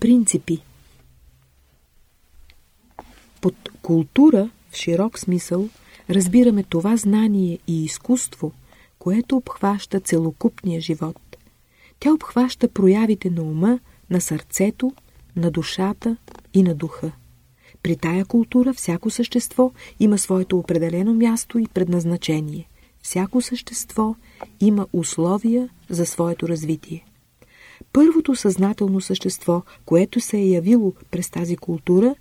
Принципи Под култура в широк смисъл разбираме това знание и изкуство, което обхваща целокупния живот. Тя обхваща проявите на ума, на сърцето, на душата и на духа. При тая култура всяко същество има своето определено място и предназначение. Всяко същество има условия за своето развитие. Първото съзнателно същество, което се е явило през тази култура,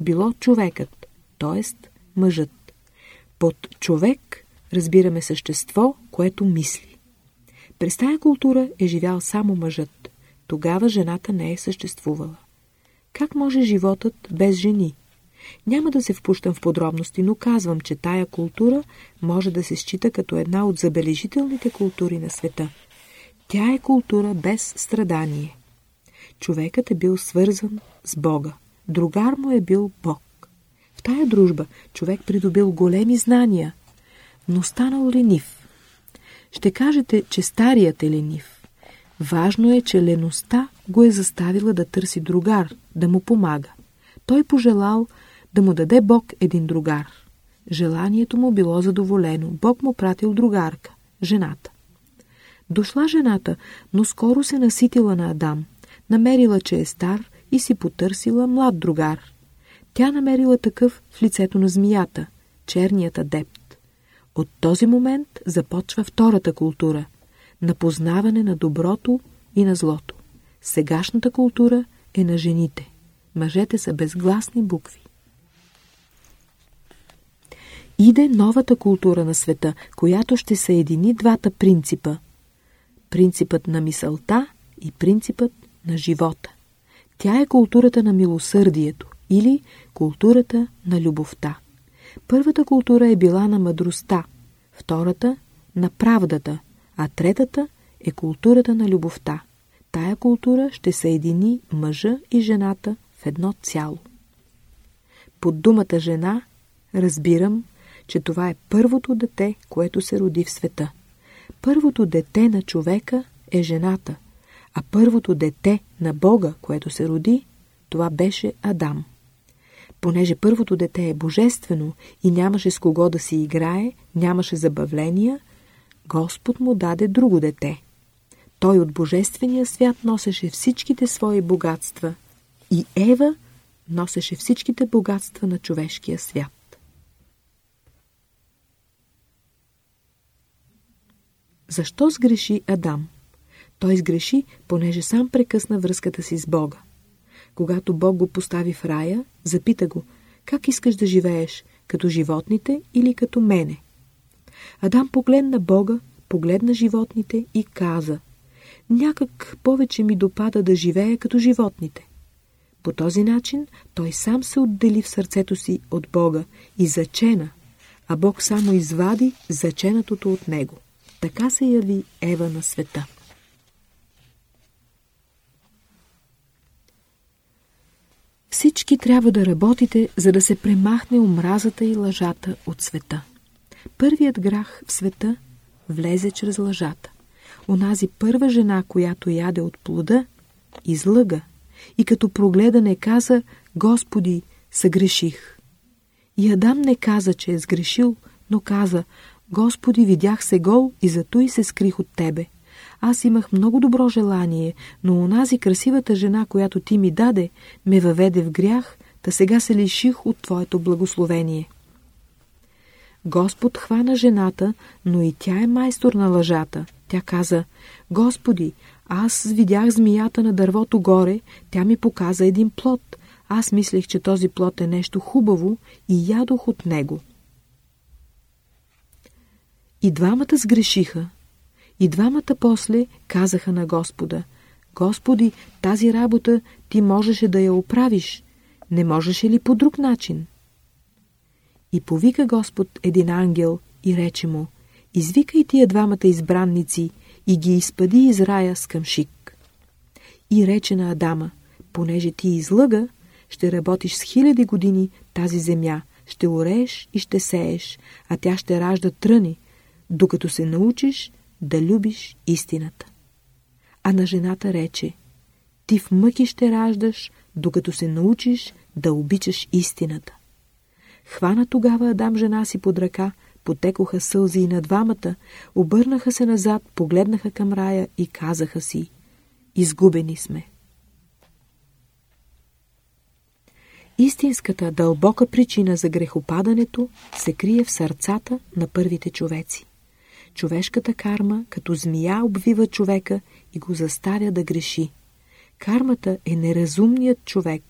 било човекът, т.е. мъжът. Под човек разбираме същество, което мисли. През тая култура е живял само мъжът. Тогава жената не е съществувала. Как може животът без жени? Няма да се впущам в подробности, но казвам, че тая култура може да се счита като една от забележителните култури на света. Тя е култура без страдание. Човекът е бил свързан с Бога. Другар му е бил Бог. В тая дружба човек придобил големи знания, но станал ленив. Ще кажете, че старият е ленив. Важно е, че леността го е заставила да търси другар, да му помага. Той пожелал да му даде Бог един другар. Желанието му било задоволено. Бог му пратил другарка, жената. Дошла жената, но скоро се наситила на Адам. Намерила, че е стар и си потърсила млад другар. Тя намерила такъв в лицето на змията, черният адепт. От този момент започва втората култура – на познаване на доброто и на злото. Сегашната култура е на жените. Мъжете са безгласни букви. Иде новата култура на света, която ще съедини двата принципа. Принципът на мисълта и принципът на живота. Тя е културата на милосърдието или културата на любовта. Първата култура е била на мъдростта, втората – на правдата, а третата е културата на любовта. Тая култура ще съедини мъжа и жената в едно цяло. Под думата жена разбирам че това е първото дете, което се роди в света. Първото дете на човека е жената, а първото дете на Бога, което се роди, това беше Адам. Понеже първото дете е божествено и нямаше с кого да си играе, нямаше забавления, Господ му даде друго дете. Той от божествения свят носеше всичките свои богатства и Ева носеше всичките богатства на човешкия свят. Защо сгреши Адам? Той сгреши, понеже сам прекъсна връзката си с Бога. Когато Бог го постави в рая, запита го, как искаш да живееш, като животните или като мене? Адам погледна Бога, погледна животните и каза, някак повече ми допада да живея като животните. По този начин той сам се отдели в сърцето си от Бога и зачена, а Бог само извади заченатото от него. Така се яви Ева на света. Всички трябва да работите, за да се премахне омразата и лъжата от света. Първият грах в света влезе чрез лъжата. Онази първа жена, която яде от плода, излъга и като прогледа не каза «Господи, съгреших». И Адам не каза, че е сгрешил, но каза Господи, видях се гол и зато и се скрих от Тебе. Аз имах много добро желание, но онази красивата жена, която Ти ми даде, ме въведе в грях, та сега се лиших от Твоето благословение. Господ хвана жената, но и тя е майстор на лъжата. Тя каза, Господи, аз видях змията на дървото горе, тя ми показа един плод. Аз мислех, че този плод е нещо хубаво и ядох от него. И двамата сгрешиха. И двамата после казаха на Господа, Господи, тази работа ти можеше да я оправиш, не можеше ли по друг начин? И повика Господ един ангел и рече му, извикай тия двамата избранници и ги изпади из рая с къмшик. И рече на Адама, понеже ти излъга, ще работиш с хиляди години тази земя, ще орееш и ще сееш, а тя ще ражда тръни, докато се научиш да любиш истината. А на жената рече, Ти в мъки ще раждаш, докато се научиш да обичаш истината. Хвана тогава Адам жена си под ръка, потекоха сълзи и на двамата, обърнаха се назад, погледнаха към рая и казаха си «Изгубени сме». Истинската дълбока причина за грехопадането се крие в сърцата на първите човеци. Човешката карма като змия обвива човека и го заставя да греши. Кармата е неразумният човек,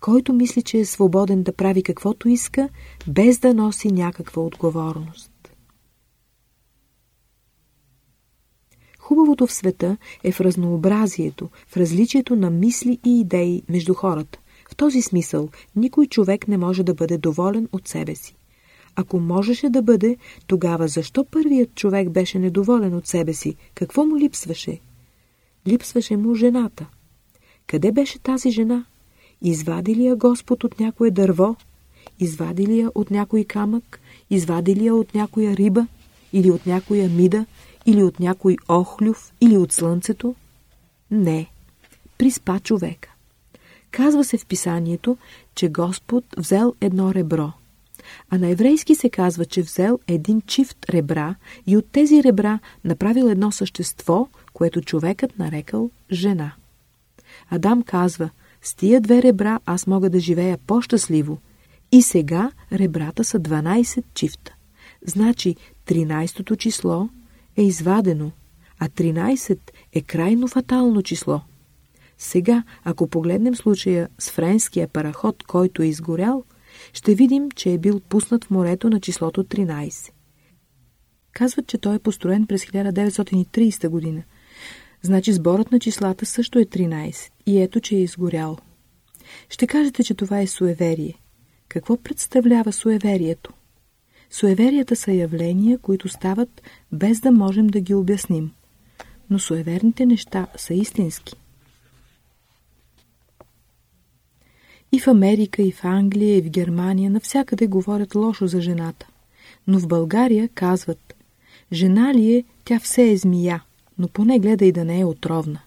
който мисли, че е свободен да прави каквото иска, без да носи някаква отговорност. Хубавото в света е в разнообразието, в различието на мисли и идеи между хората. В този смисъл никой човек не може да бъде доволен от себе си. Ако можеше да бъде, тогава защо първият човек беше недоволен от себе си? Какво му липсваше? Липсваше му жената. Къде беше тази жена? Извади ли я Господ от някое дърво? Извади ли я от някой камък? Извади ли я от някоя риба? Или от някоя мида? Или от някой охлюв? Или от слънцето? Не. Приспа човека. Казва се в писанието, че Господ взел едно ребро. А на еврейски се казва, че взел един чифт ребра и от тези ребра направил едно същество, което човекът нарекал жена. Адам казва, с тия две ребра аз мога да живея по-щастливо. И сега ребрата са 12 чифта. Значи 13-то число е извадено, а 13 е крайно фатално число. Сега, ако погледнем случая с френския параход, който е изгорял, ще видим, че е бил пуснат в морето на числото 13. Казват, че той е построен през 1930 година. Значи сборът на числата също е 13 и ето, че е изгорял. Ще кажете, че това е суеверие. Какво представлява суеверието? Суеверията са явления, които стават без да можем да ги обясним. Но суеверните неща са истински. И в Америка, и в Англия, и в Германия навсякъде говорят лошо за жената. Но в България казват Жена ли е, тя все е змия, но поне гледай да не е отровна.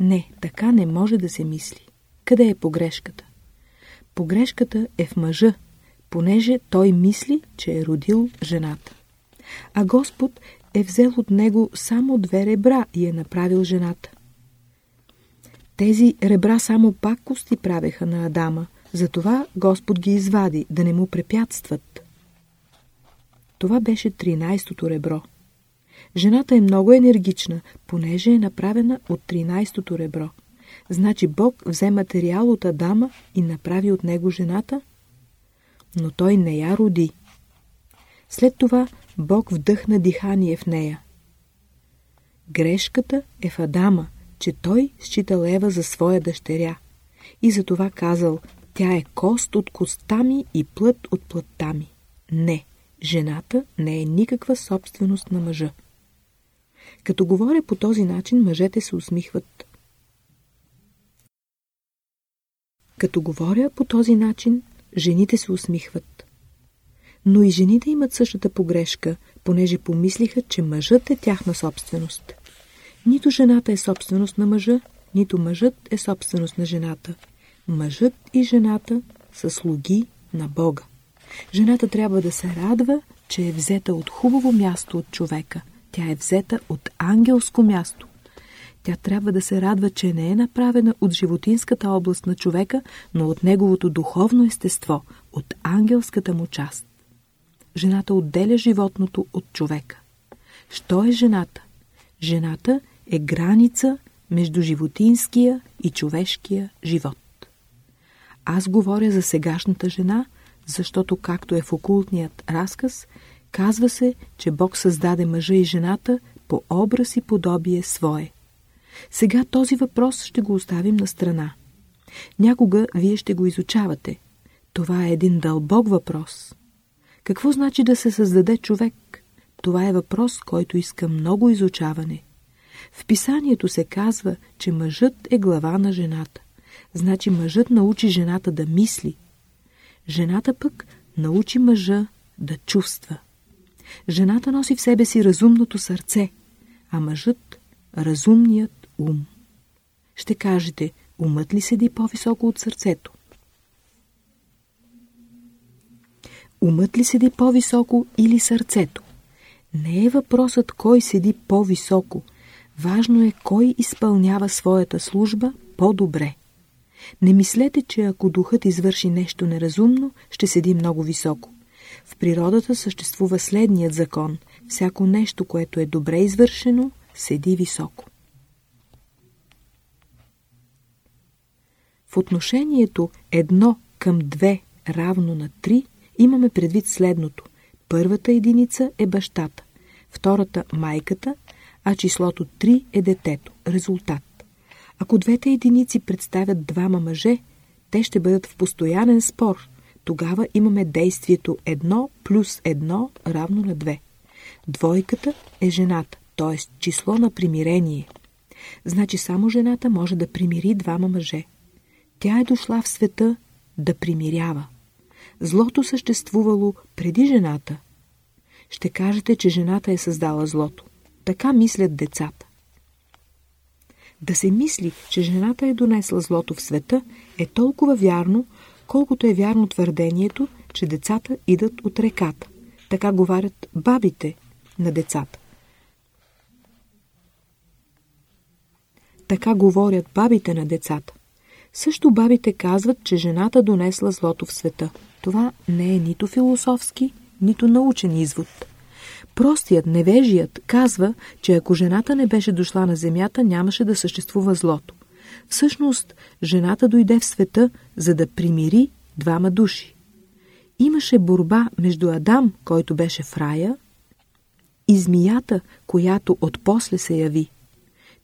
Не, така не може да се мисли. Къде е погрешката? Погрешката е в мъжа, понеже той мисли, че е родил жената. А Господ е взел от него само две ребра и е направил жената. Тези ребра само пакости правеха на Адама, затова Господ ги извади, да не му препятстват. Това беше 13-то ребро. Жената е много енергична, понеже е направена от 13-то ребро. Значи Бог взе материал от Адама и направи от него жената, но той не я роди. След това Бог вдъхна дихание в нея. Грешката е в Адама, че той считал Ева за своя дъщеря и затова казал, тя е кост от коста ми и плът от плътта ми. Не, жената не е никаква собственост на мъжа. Като говоря по този начин, мъжете се усмихват. Като говоря по този начин, жените се усмихват. Но и жените имат същата погрешка, понеже помислиха, че мъжът е тяхна собственост. Нито жената е собственост на мъжа, нито мъжът е собственост на жената. Мъжът и жената са слуги на Бога. Жената трябва да се радва, че е взета от хубаво място от човека. Тя е взета от ангелско място. Тя трябва да се радва, че не е направена от животинската област на човека, но от неговото духовно естество, от ангелската му част. Жената отделя животното от човека. Що е жената? Жената е граница между животинския и човешкия живот. Аз говоря за сегашната жена, защото както е в окултният разказ, казва се, че Бог създаде мъжа и жената по образ и подобие свое. Сега този въпрос ще го оставим на страна. Някога вие ще го изучавате. Това е един дълбок въпрос. Какво значи да се създаде човек? Това е въпрос, който иска много изучаване. В писанието се казва, че мъжът е глава на жената. Значи мъжът научи жената да мисли. Жената пък научи мъжа да чувства. Жената носи в себе си разумното сърце, а мъжът – разумният ум. Ще кажете, умът ли седи по-високо от сърцето? Умът ли седи по-високо или сърцето? Не е въпросът кой седи по-високо. Важно е кой изпълнява своята служба по-добре. Не мислете, че ако духът извърши нещо неразумно, ще седи много високо. В природата съществува следният закон. Всяко нещо, което е добре извършено, седи високо. В отношението едно към две равно на 3 имаме предвид следното. Първата единица е бащата, втората – майката, а числото 3 е детето. Резултат. Ако двете единици представят двама мъже, те ще бъдат в постоянен спор. Тогава имаме действието 1 плюс 1 равно на 2. Двойката е жената, т.е. число на примирение. Значи само жената може да примири двама мъже. Тя е дошла в света да примирява. Злото съществувало преди жената. Ще кажете, че жената е създала злото. Така мислят децата. Да се мисли, че жената е донесла злото в света, е толкова вярно, колкото е вярно твърдението, че децата идат от реката. Така говорят бабите на децата. Така говорят бабите на децата. Също бабите казват, че жената донесла злото в света. Това не е нито философски, нито научен извод. Простият, невежият казва, че ако жената не беше дошла на земята, нямаше да съществува злото. Всъщност, жената дойде в света, за да примири двама души. Имаше борба между Адам, който беше в рая, и змията, която отпосле се яви.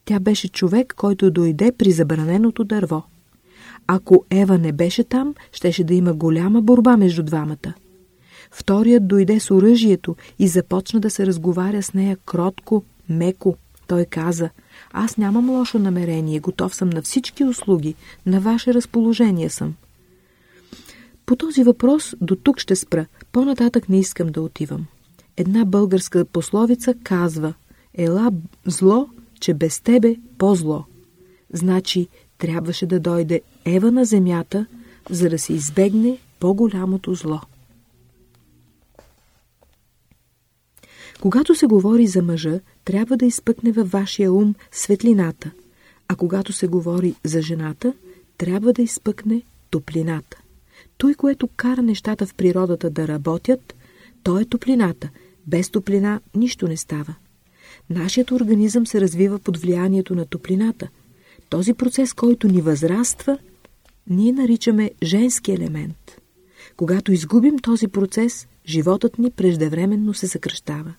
Тя беше човек, който дойде при забраненото дърво. Ако Ева не беше там, щеше да има голяма борба между двамата. Вторият дойде с оръжието и започна да се разговаря с нея кротко, меко. Той каза, аз нямам лошо намерение, готов съм на всички услуги, на ваше разположение съм. По този въпрос до тук ще спра, по-нататък не искам да отивам. Една българска пословица казва Ела зло, че без тебе по-зло. Значи трябваше да дойде Ева на земята, за да се избегне по-голямото зло. Когато се говори за мъжа, трябва да изпъкне във вашия ум светлината, а когато се говори за жената, трябва да изпъкне топлината. Той, което кара нещата в природата да работят, то е топлината. Без топлина нищо не става. Нашият организъм се развива под влиянието на топлината. Този процес, който ни възраства, ние наричаме женски елемент. Когато изгубим този процес, животът ни преждевременно се съкръщава.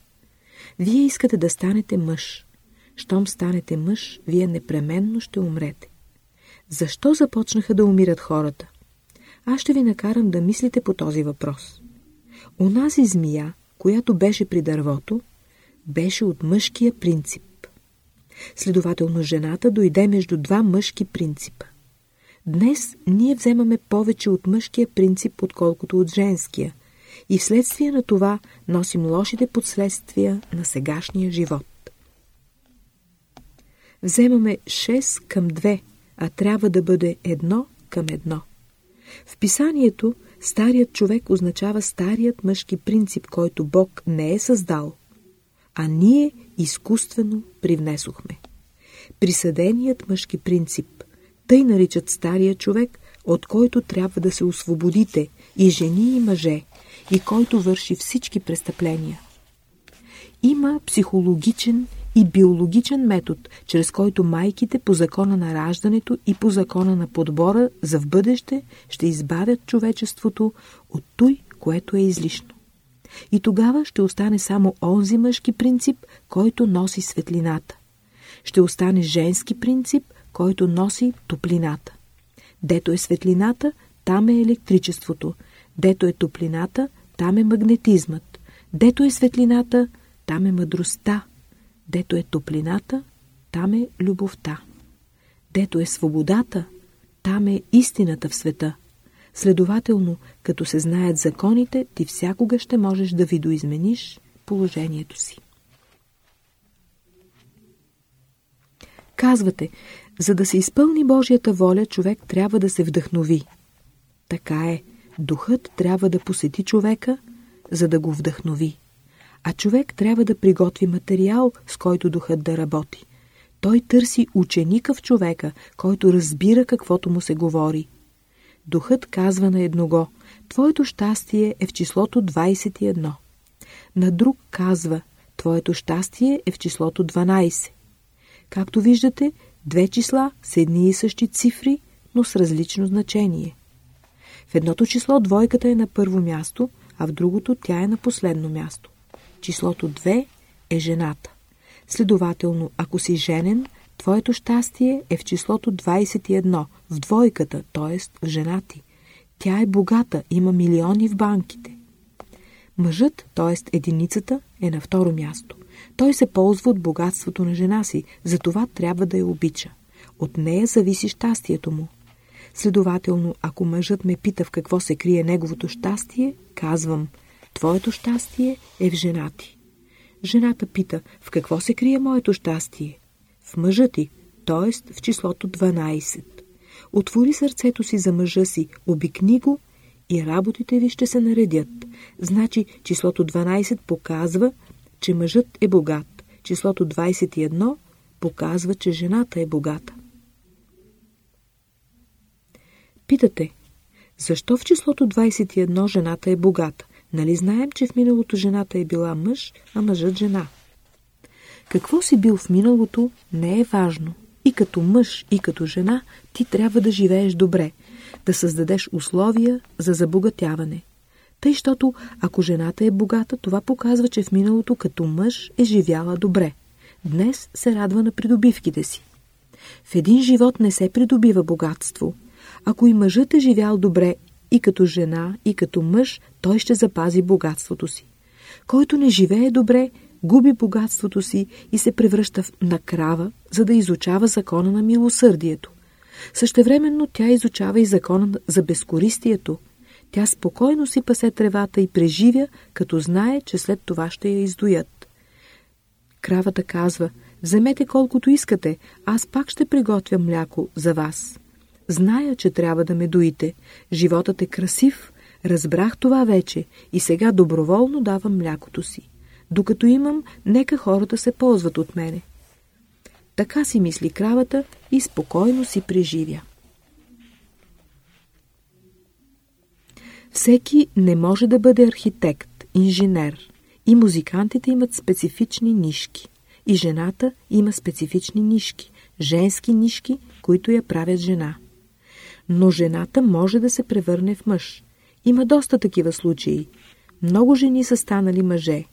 Вие искате да станете мъж. Щом станете мъж, вие непременно ще умрете. Защо започнаха да умират хората? Аз ще ви накарам да мислите по този въпрос. Онази змия, която беше при дървото, беше от мъжкия принцип. Следователно жената дойде между два мъжки принципа. Днес ние вземаме повече от мъжкия принцип, отколкото от женския, и вследствие на това носим лошите последствия на сегашния живот. Вземаме 6 към 2, а трябва да бъде 1 към 1. В писанието старият човек означава старият мъжки принцип, който Бог не е създал, а ние изкуствено привнесохме. Присъденият мъжки принцип, тъй наричат стария човек, от който трябва да се освободите и жени и мъже, и който върши всички престъпления. Има психологичен и биологичен метод, чрез който майките по закона на раждането и по закона на подбора за в бъдеще ще избавят човечеството от той, което е излишно. И тогава ще остане само онзи мъжки принцип, който носи светлината. Ще остане женски принцип, който носи топлината. Дето е светлината, там е електричеството. Дето е топлината, там е магнетизмът. Дето е светлината, там е мъдростта. Дето е топлината, там е любовта. Дето е свободата, там е истината в света. Следователно, като се знаят законите, ти всякога ще можеш да видоизмениш положението си. Казвате, За да се изпълни Божията воля, човек трябва да се вдъхнови. Така е, духът трябва да посети човека, за да го вдъхнови. А човек трябва да приготви материал, с който духът да работи. Той търси ученика в човека, който разбира каквото му се говори. Духът казва на едного, твоето щастие е в числото 21. На друг казва, твоето щастие е в числото 12. Както виждате, две числа с едни и същи цифри, но с различно значение. В едното число двойката е на първо място, а в другото тя е на последно място. Числото 2 е жената. Следователно, ако си женен, твоето щастие е в числото 21, в двойката, т.е. в жена ти. Тя е богата, има милиони в банките. Мъжът, т.е. единицата, е на второ място. Той се ползва от богатството на жена си, затова трябва да я обича. От нея зависи щастието му. Следователно, ако мъжът ме пита в какво се крие неговото щастие, казвам, твоето щастие е в жена ти. Жената пита, в какво се крие моето щастие? В мъжа ти, т.е. в числото 12. Отвори сърцето си за мъжа си, обикни го и работите ви ще се наредят. Значи числото 12 показва, че мъжът е богат. Числото 21 показва, че жената е богата. Питате, защо в числото 21 жената е богата? Нали знаем, че в миналото жената е била мъж, а мъжът жена? Какво си бил в миналото не е важно. И като мъж, и като жена ти трябва да живееш добре, да създадеш условия за забогатяване. Тъй, щото ако жената е богата, това показва, че в миналото като мъж е живяла добре. Днес се радва на придобивките си. В един живот не се придобива богатство. Ако и мъжът е живял добре и като жена, и като мъж, той ще запази богатството си. Който не живее добре, губи богатството си и се превръща на крава, за да изучава закона на милосърдието. Същевременно тя изучава и закона за безкористието. Тя спокойно си пасе тревата и преживя, като знае, че след това ще я издоят. Кравата казва, вземете колкото искате, аз пак ще приготвя мляко за вас. Зная, че трябва да ме доите. Животът е красив, разбрах това вече и сега доброволно давам млякото си. Докато имам, нека хората се ползват от мене. Така си мисли кравата и спокойно си преживя. Всеки не може да бъде архитект, инженер. И музикантите имат специфични нишки. И жената има специфични нишки. Женски нишки, които я правят жена. Но жената може да се превърне в мъж. Има доста такива случаи. Много жени са станали мъже.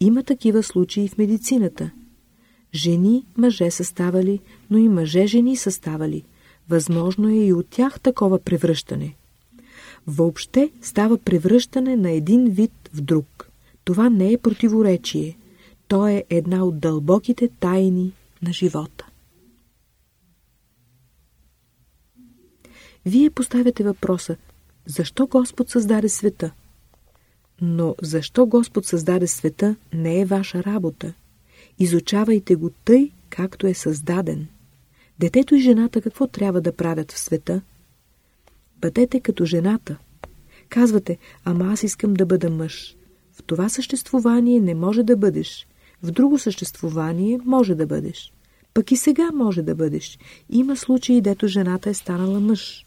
Има такива случаи в медицината. Жени мъже са ставали, но и мъже жени са ставали. Възможно е и от тях такова превръщане. Въобще става превръщане на един вид в друг. Това не е противоречие. То е една от дълбоките тайни на живота. Вие поставяте въпроса, защо Господ създаде света? Но защо Господ създаде света не е ваша работа. Изучавайте го тъй, както е създаден. Детето и жената какво трябва да правят в света? Бъдете като жената. Казвате, ама аз искам да бъда мъж. В това съществувание не може да бъдеш. В друго съществувание може да бъдеш. Пък и сега може да бъдеш. Има случаи, дето жената е станала мъж.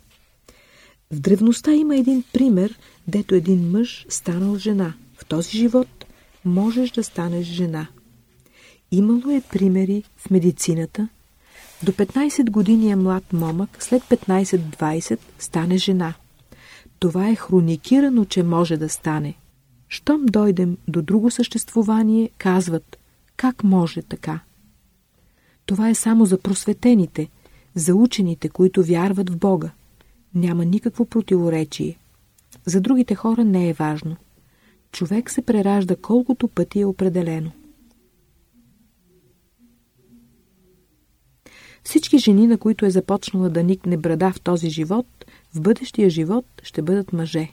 В древността има един пример, дето един мъж станал жена. В този живот можеш да станеш жена. Имало е примери в медицината. До 15 години е млад момък, след 15-20 стане жена. Това е хроникирано, че може да стане. Щом дойдем до друго съществувание, казват, как може така? Това е само за просветените, за учените, които вярват в Бога. Няма никакво противоречие. За другите хора не е важно. Човек се преражда колкото пъти е определено. Всички жени, на които е започнала да никне брада в този живот, в бъдещия живот ще бъдат мъже.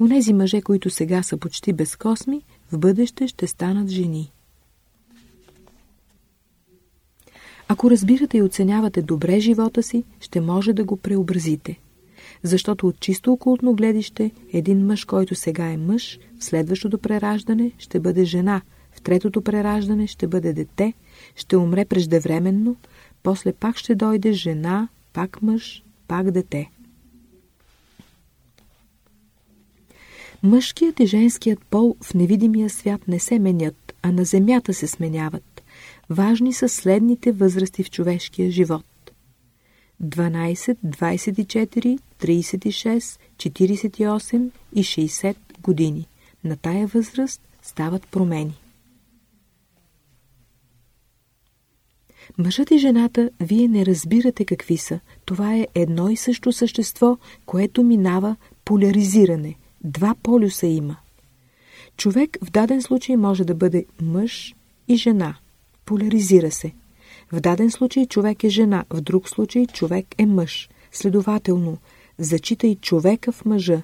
Унези мъже, които сега са почти безкосми, в бъдеще ще станат жени. Ако разбирате и оценявате добре живота си, ще може да го преобразите. Защото от чисто окултно гледище, един мъж, който сега е мъж, в следващото прераждане ще бъде жена, в третото прераждане ще бъде дете, ще умре преждевременно, после пак ще дойде жена, пак мъж, пак дете. Мъжкият и женският пол в невидимия свят не се менят, а на земята се сменяват. Важни са следните възрасти в човешкия живот. 12, 24, 36, 48 и 60 години. На тая възраст стават промени. Мъжът и жената, вие не разбирате какви са. Това е едно и също същество, което минава поляризиране. Два полюса има. Човек в даден случай може да бъде мъж и жена. Поляризира се. В даден случай човек е жена, в друг случай човек е мъж. Следователно, зачитай човека в мъжа,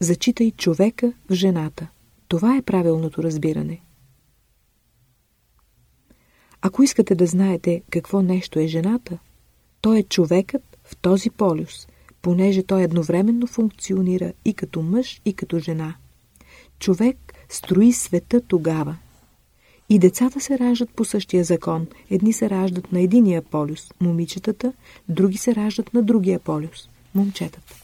зачитай човека в жената. Това е правилното разбиране. Ако искате да знаете какво нещо е жената, то е човекът в този полюс, понеже той едновременно функционира и като мъж, и като жена. Човек строи света тогава. И децата се раждат по същия закон. Едни се раждат на единия полюс, момичетата, други се раждат на другия полюс, момчетата.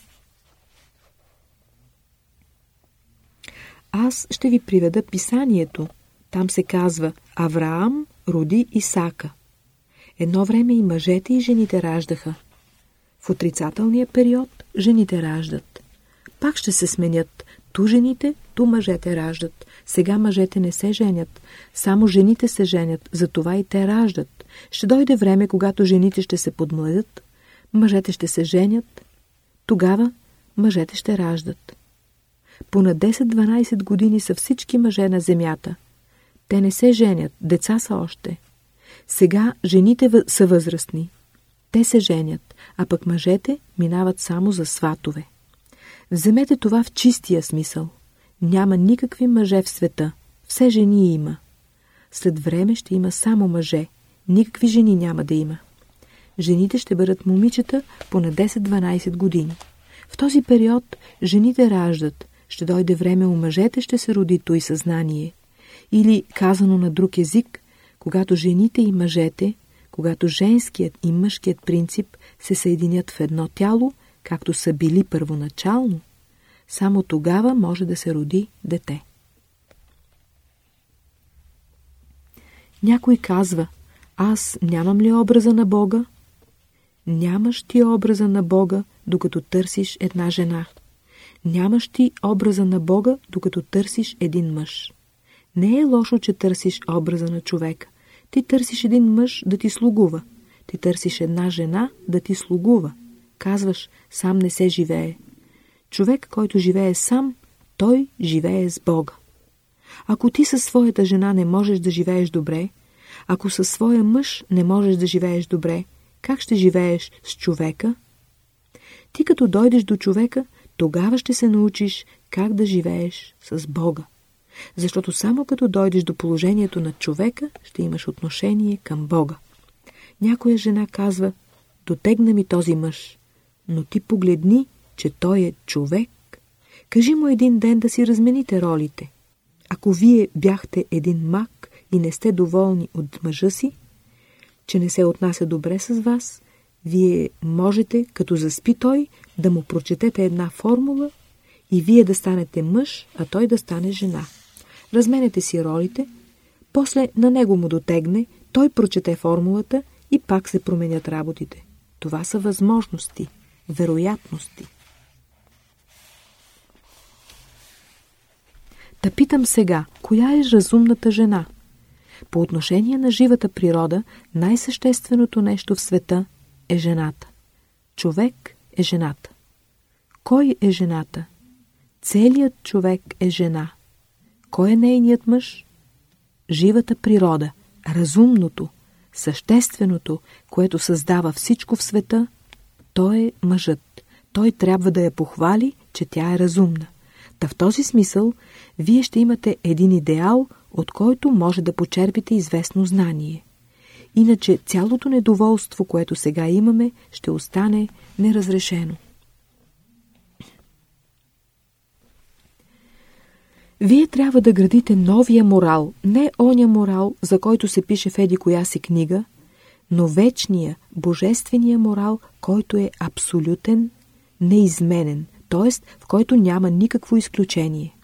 Аз ще ви приведа писанието. Там се казва Авраам роди Исака. Едно време и мъжете и жените раждаха. В отрицателния период жените раждат. Пак ще се сменят. Ту жените, ту мъжете раждат. Сега мъжете не се женят. Само жените се женят, затова и те раждат. Ще дойде време, когато жените ще се подмладят, мъжете ще се женят. Тогава мъжете ще раждат. По на 10-12 години са всички мъже на земята. Те не се женят, деца са още. Сега жените са възрастни. Те се женят, а пък мъжете минават само за сватове. Вземете това в чистия смисъл. Няма никакви мъже в света. Все жени има. След време ще има само мъже. Никакви жени няма да има. Жените ще бъдат момичета по на 10-12 години. В този период жените раждат. Ще дойде време у мъжете ще се роди той съзнание. Или, казано на друг език, когато жените и мъжете, когато женският и мъжкият принцип се съединят в едно тяло, както са били първоначално, само тогава може да се роди дете. Някой казва, аз нямам ли образа на Бога? Нямаш ти образа на Бога, докато търсиш една жена. Нямаш ти образа на Бога, докато търсиш един мъж. Не е лошо, че търсиш образа на човека. Ти търсиш един мъж да ти слугува. Ти търсиш една жена да ти слугува. Казваш, сам не се живее. Човек, който живее сам, той живее с Бога. Ако ти със своята жена не можеш да живееш добре, ако със своя мъж не можеш да живееш добре, как ще живееш с човека? Ти като дойдеш до човека, тогава ще се научиш как да живееш с Бога. Защото само като дойдеш до положението на човека, ще имаш отношение към Бога. Някоя жена казва, дотегна ми този мъж, но ти погледни, че той е човек. Кажи му един ден да си размените ролите. Ако вие бяхте един мак и не сте доволни от мъжа си, че не се отнася добре с вас, вие можете, като заспи той, да му прочетете една формула и вие да станете мъж, а той да стане жена. Разменете си ролите, после на него му дотегне, той прочете формулата и пак се променят работите. Това са възможности, вероятности. Да питам сега, коя е разумната жена? По отношение на живата природа, най-същественото нещо в света е жената. Човек е жената. Кой е жената? Целият човек е жена. Кой е нейният мъж? Живата природа, разумното, същественото, което създава всичко в света, той е мъжът. Той трябва да я похвали, че тя е разумна. Та в този смисъл, вие ще имате един идеал, от който може да почерпите известно знание. Иначе цялото недоволство, което сега имаме, ще остане неразрешено. Вие трябва да градите новия морал, не оня морал, за който се пише в еди коя си книга, но вечния, божествения морал, който е абсолютен, неизменен, т.е. в който няма никакво изключение.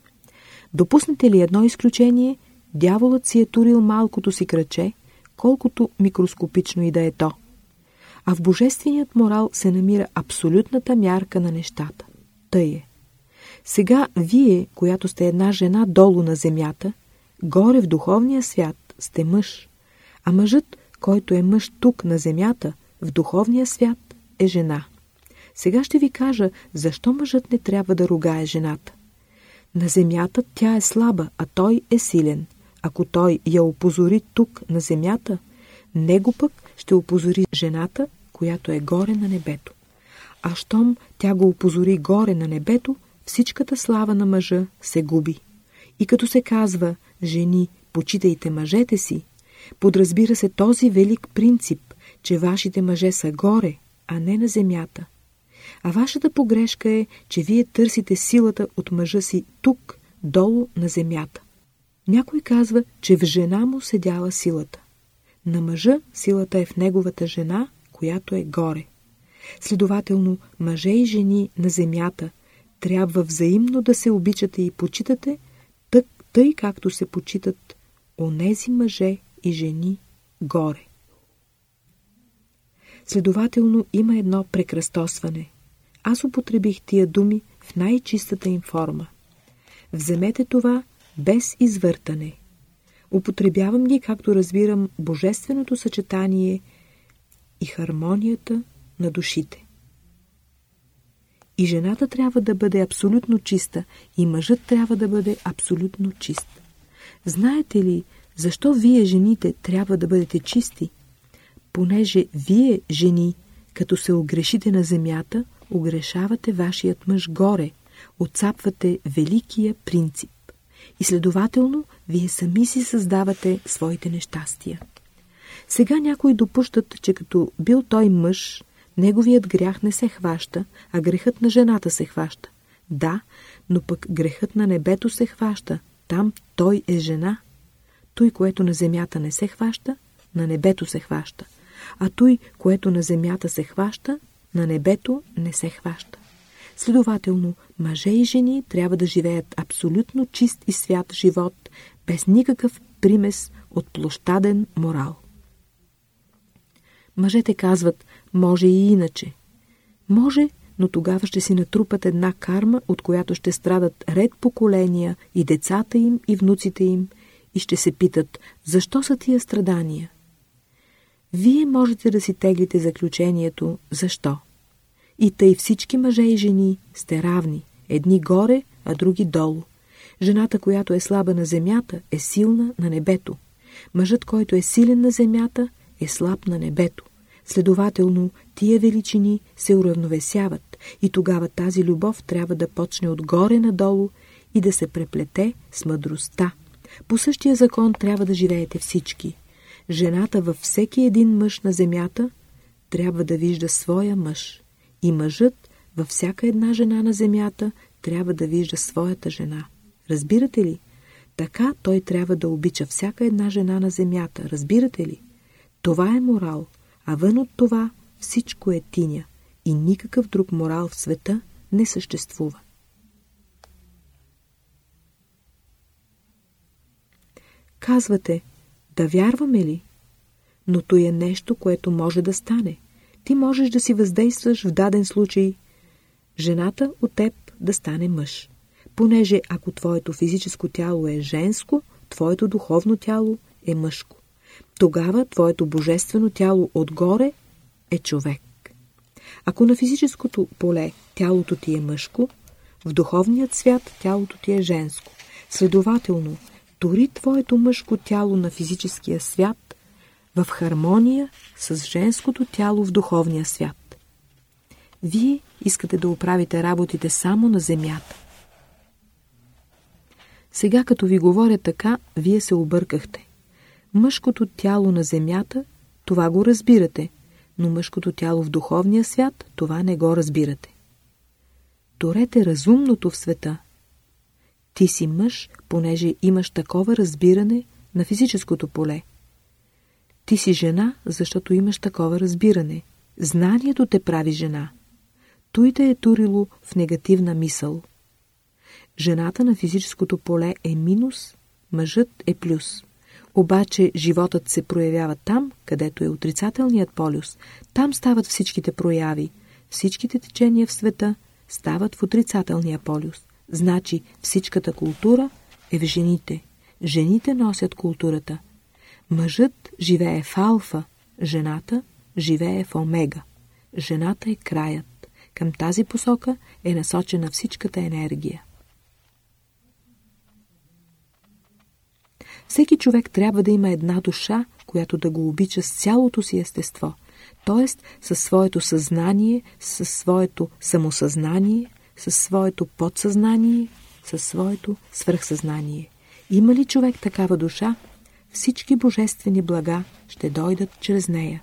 Допуснете ли едно изключение, дяволът си е турил малкото си кръче, колкото микроскопично и да е то. А в божественият морал се намира абсолютната мярка на нещата. Тъй е. Сега вие, която сте една жена долу на земята, горе в духовния свят сте мъж, а мъжът, който е мъж тук на земята, в духовния свят е жена. Сега ще ви кажа, защо мъжът не трябва да ругае жената. На земята тя е слаба, а той е силен. Ако той я опозори тук на земята, него пък ще опозори жената, която е горе на небето. А щом тя го опозори горе на небето, всичката слава на мъжа се губи. И като се казва, жени, почитайте мъжете си, подразбира се този велик принцип, че вашите мъже са горе, а не на земята. А вашата погрешка е, че вие търсите силата от мъжа си тук, долу на земята. Някой казва, че в жена му седяла силата. На мъжа силата е в неговата жена, която е горе. Следователно, мъже и жени на земята трябва взаимно да се обичате и почитате, тък, тъй както се почитат онези мъже и жени горе. Следователно има едно прекръстосване. Аз употребих тия думи в най-чистата им форма. Вземете това без извъртане. Употребявам ги, както разбирам, божественото съчетание и хармонията на душите. И жената трябва да бъде абсолютно чиста, и мъжът трябва да бъде абсолютно чист. Знаете ли, защо вие, жените, трябва да бъдете чисти? Понеже вие, жени, като се огрешите на земята, огрешавате вашият мъж горе, отцапвате великия принцип. И следователно, вие сами си създавате своите нещастия. Сега някои допущат, че като бил той мъж, неговият грях не се хваща, а грехът на жената се хваща. Да, но пък грехът на небето се хваща. Там той е жена. Той, което на земята не се хваща, на небето се хваща. А той, което на земята се хваща, на небето не се хваща. Следователно, мъже и жени трябва да живеят абсолютно чист и свят живот, без никакъв примес от площаден морал. Мъжете казват, може и иначе. Може, но тогава ще си натрупат една карма, от която ще страдат ред поколения и децата им и внуците им и ще се питат, защо са тия страдания? Вие можете да си теглите заключението, защо? И тъй всички мъже и жени сте равни, едни горе, а други долу. Жената, която е слаба на земята, е силна на небето. Мъжът, който е силен на земята, е слаб на небето. Следователно, тия величини се уравновесяват и тогава тази любов трябва да почне отгоре надолу и да се преплете с мъдростта. По същия закон трябва да живеете всички. Жената във всеки един мъж на земята трябва да вижда своя мъж. И мъжът във всяка една жена на земята трябва да вижда своята жена. Разбирате ли? Така той трябва да обича всяка една жена на земята. Разбирате ли? Това е морал, а вън от това всичко е тиня и никакъв друг морал в света не съществува. Казвате, да вярваме ли? Но то е нещо, което може да стане – ти можеш да си въздействаш в даден случай жената от теб да стане мъж. Понеже ако твоето физическо тяло е женско, твоето духовно тяло е мъжко. Тогава твоето божествено тяло отгоре е човек. Ако на физическото поле тялото ти е мъжко, в духовният свят тялото ти е женско. Следователно, дори твоето мъжко тяло на физическия свят в хармония с женското тяло в духовния свят. Вие искате да оправите работите само на земята. Сега като ви говоря така, вие се объркахте. Мъжкото тяло на земята, това го разбирате, но мъжкото тяло в духовния свят, това не го разбирате. Торете разумното в света. Ти си мъж, понеже имаш такова разбиране на физическото поле. Ти си жена, защото имаш такова разбиране. Знанието те прави жена. Той те е турило в негативна мисъл. Жената на физическото поле е минус, мъжът е плюс. Обаче животът се проявява там, където е отрицателният полюс. Там стават всичките прояви. Всичките течения в света стават в отрицателния полюс. Значи всичката култура е в жените. Жените носят културата. Мъжът живее в алфа, жената живее в омега. Жената е краят. Към тази посока е насочена всичката енергия. Всеки човек трябва да има една душа, която да го обича с цялото си естество, т.е. със своето съзнание, със своето самосъзнание, със своето подсъзнание, със своето свръхсъзнание. Има ли човек такава душа, всички божествени блага ще дойдат чрез нея.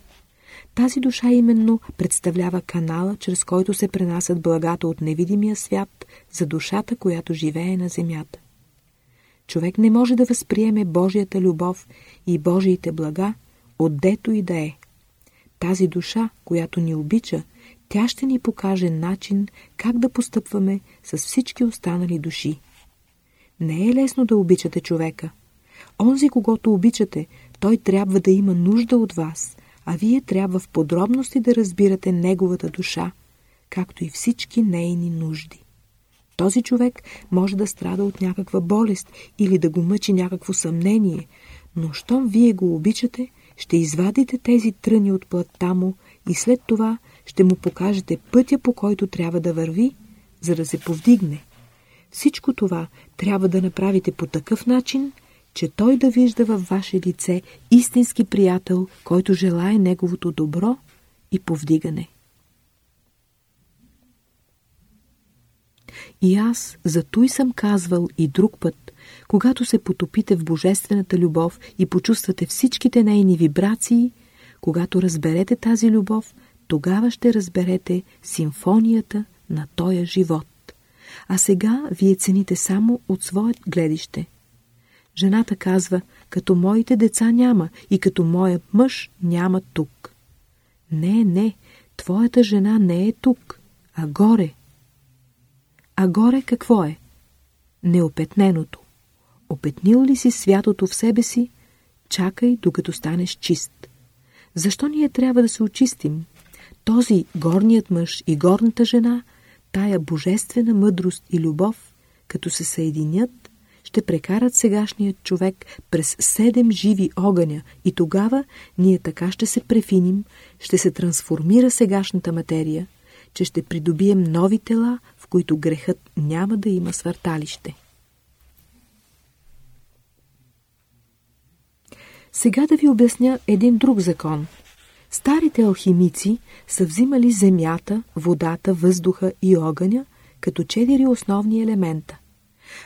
Тази душа именно представлява канала, чрез който се пренасят благата от невидимия свят за душата, която живее на земята. Човек не може да възприеме Божията любов и Божиите блага, отдето и да е. Тази душа, която ни обича, тя ще ни покаже начин как да постъпваме с всички останали души. Не е лесно да обичате човека. Онзи, когато обичате, той трябва да има нужда от вас, а вие трябва в подробности да разбирате неговата душа, както и всички нейни нужди. Този човек може да страда от някаква болест или да го мъчи някакво съмнение, но щом вие го обичате, ще извадите тези тръни от плътта му и след това ще му покажете пътя, по който трябва да върви, за да се повдигне. Всичко това трябва да направите по такъв начин, че той да вижда във ваше лице истински приятел, който желая неговото добро и повдигане. И аз за той съм казвал и друг път, когато се потопите в божествената любов и почувствате всичките нейни вибрации, когато разберете тази любов, тогава ще разберете симфонията на тоя живот. А сега вие цените само от своят гледище. Жената казва, като моите деца няма и като моя мъж няма тук. Не, не, твоята жена не е тук, а горе. А горе какво е? Неопетненото. Опетнил ли си святото в себе си? Чакай, докато станеш чист. Защо ние трябва да се очистим? Този горният мъж и горната жена, тая божествена мъдрост и любов, като се съединят, ще прекарат сегашният човек през седем живи огъня и тогава ние така ще се префиним, ще се трансформира сегашната материя, че ще придобием нови тела, в които грехът няма да има свърталище. Сега да ви обясня един друг закон. Старите алхимици са взимали земята, водата, въздуха и огъня като четири основни елемента.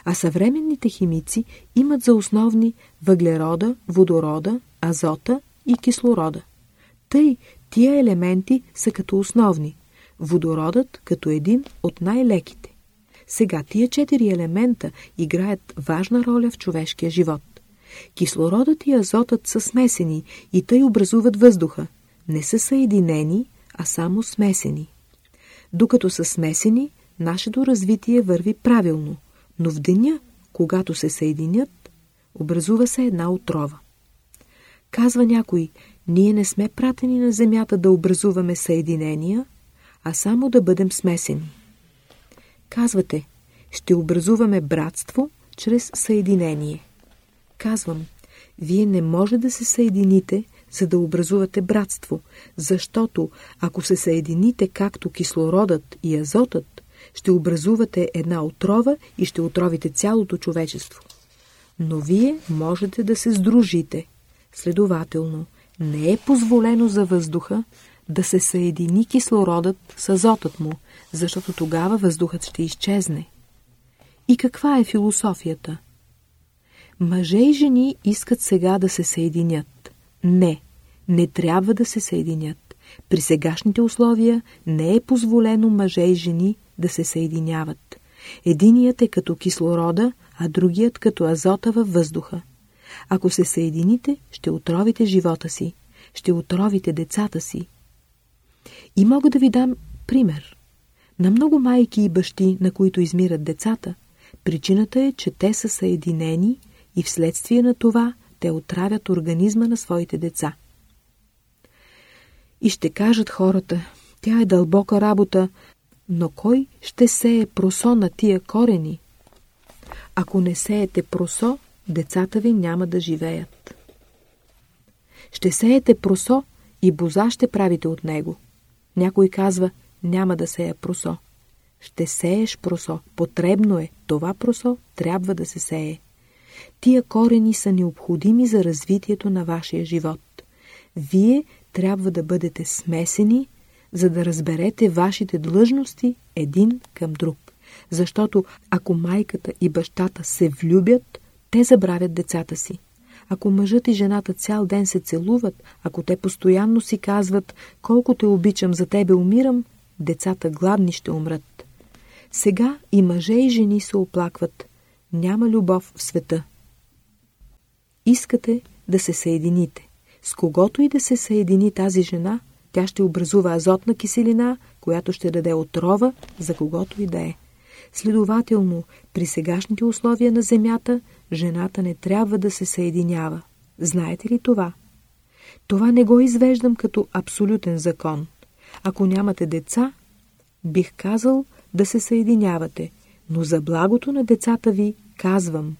А съвременните химици имат за основни въглерода, водорода, азота и кислорода. Тъй тия елементи са като основни, водородът като един от най-леките. Сега тия четири елемента играят важна роля в човешкия живот. Кислородът и азотът са смесени и тъй образуват въздуха. Не са съединени, а само смесени. Докато са смесени, нашето развитие върви правилно, но в деня, когато се съединят, образува се една отрова. Казва някой, ние не сме пратени на земята да образуваме съединения, а само да бъдем смесени. Казвате, ще образуваме братство чрез съединение. Казвам, вие не може да се съедините, за да образувате братство, защото ако се съедините както кислородът и азотът, ще образувате една отрова и ще отровите цялото човечество. Но вие можете да се сдружите. Следователно, не е позволено за въздуха да се съедини кислородът с азотът му, защото тогава въздухът ще изчезне. И каква е философията? Мъже и жени искат сега да се съединят. Не, не трябва да се съединят. При сегашните условия не е позволено мъже и жени да се съединяват. Единият е като кислорода, а другият като азота във въздуха. Ако се съедините, ще отровите живота си, ще отровите децата си. И мога да ви дам пример. На много майки и бащи, на които измират децата, причината е, че те са съединени и вследствие на това те отравят организма на своите деца. И ще кажат хората, тя е дълбока работа, но кой ще сее просо на тия корени? Ако не сеете просо, децата ви няма да живеят. Ще сеете просо и боза ще правите от него. Някой казва, няма да сея просо. Ще сееш просо. Потребно е. Това просо трябва да се сее. Тия корени са необходими за развитието на вашия живот. Вие трябва да бъдете смесени, за да разберете вашите длъжности един към друг. Защото ако майката и бащата се влюбят, те забравят децата си. Ако мъжът и жената цял ден се целуват, ако те постоянно си казват «Колко те обичам, за тебе умирам», децата гладни ще умрат. Сега и мъже и жени се оплакват. Няма любов в света. Искате да се съедините. С когото и да се съедини тази жена, тя ще образува азотна киселина, която ще даде отрова за когото и да е. Следователно, при сегашните условия на Земята, жената не трябва да се съединява. Знаете ли това? Това не го извеждам като абсолютен закон. Ако нямате деца, бих казал да се съединявате, но за благото на децата ви казвам,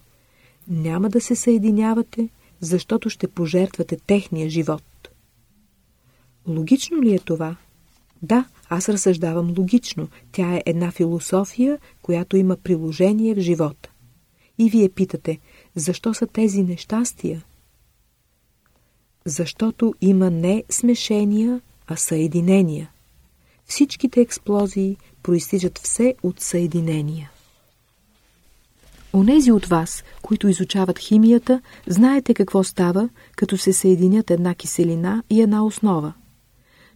няма да се съединявате, защото ще пожертвате техния живот. Логично ли е това? Да, аз разсъждавам логично. Тя е една философия, която има приложение в живота. И вие питате, защо са тези нещастия? Защото има не смешения, а съединения. Всичките експлозии проистичат все от съединения. Онези от вас, които изучават химията, знаете какво става, като се съединят една киселина и една основа.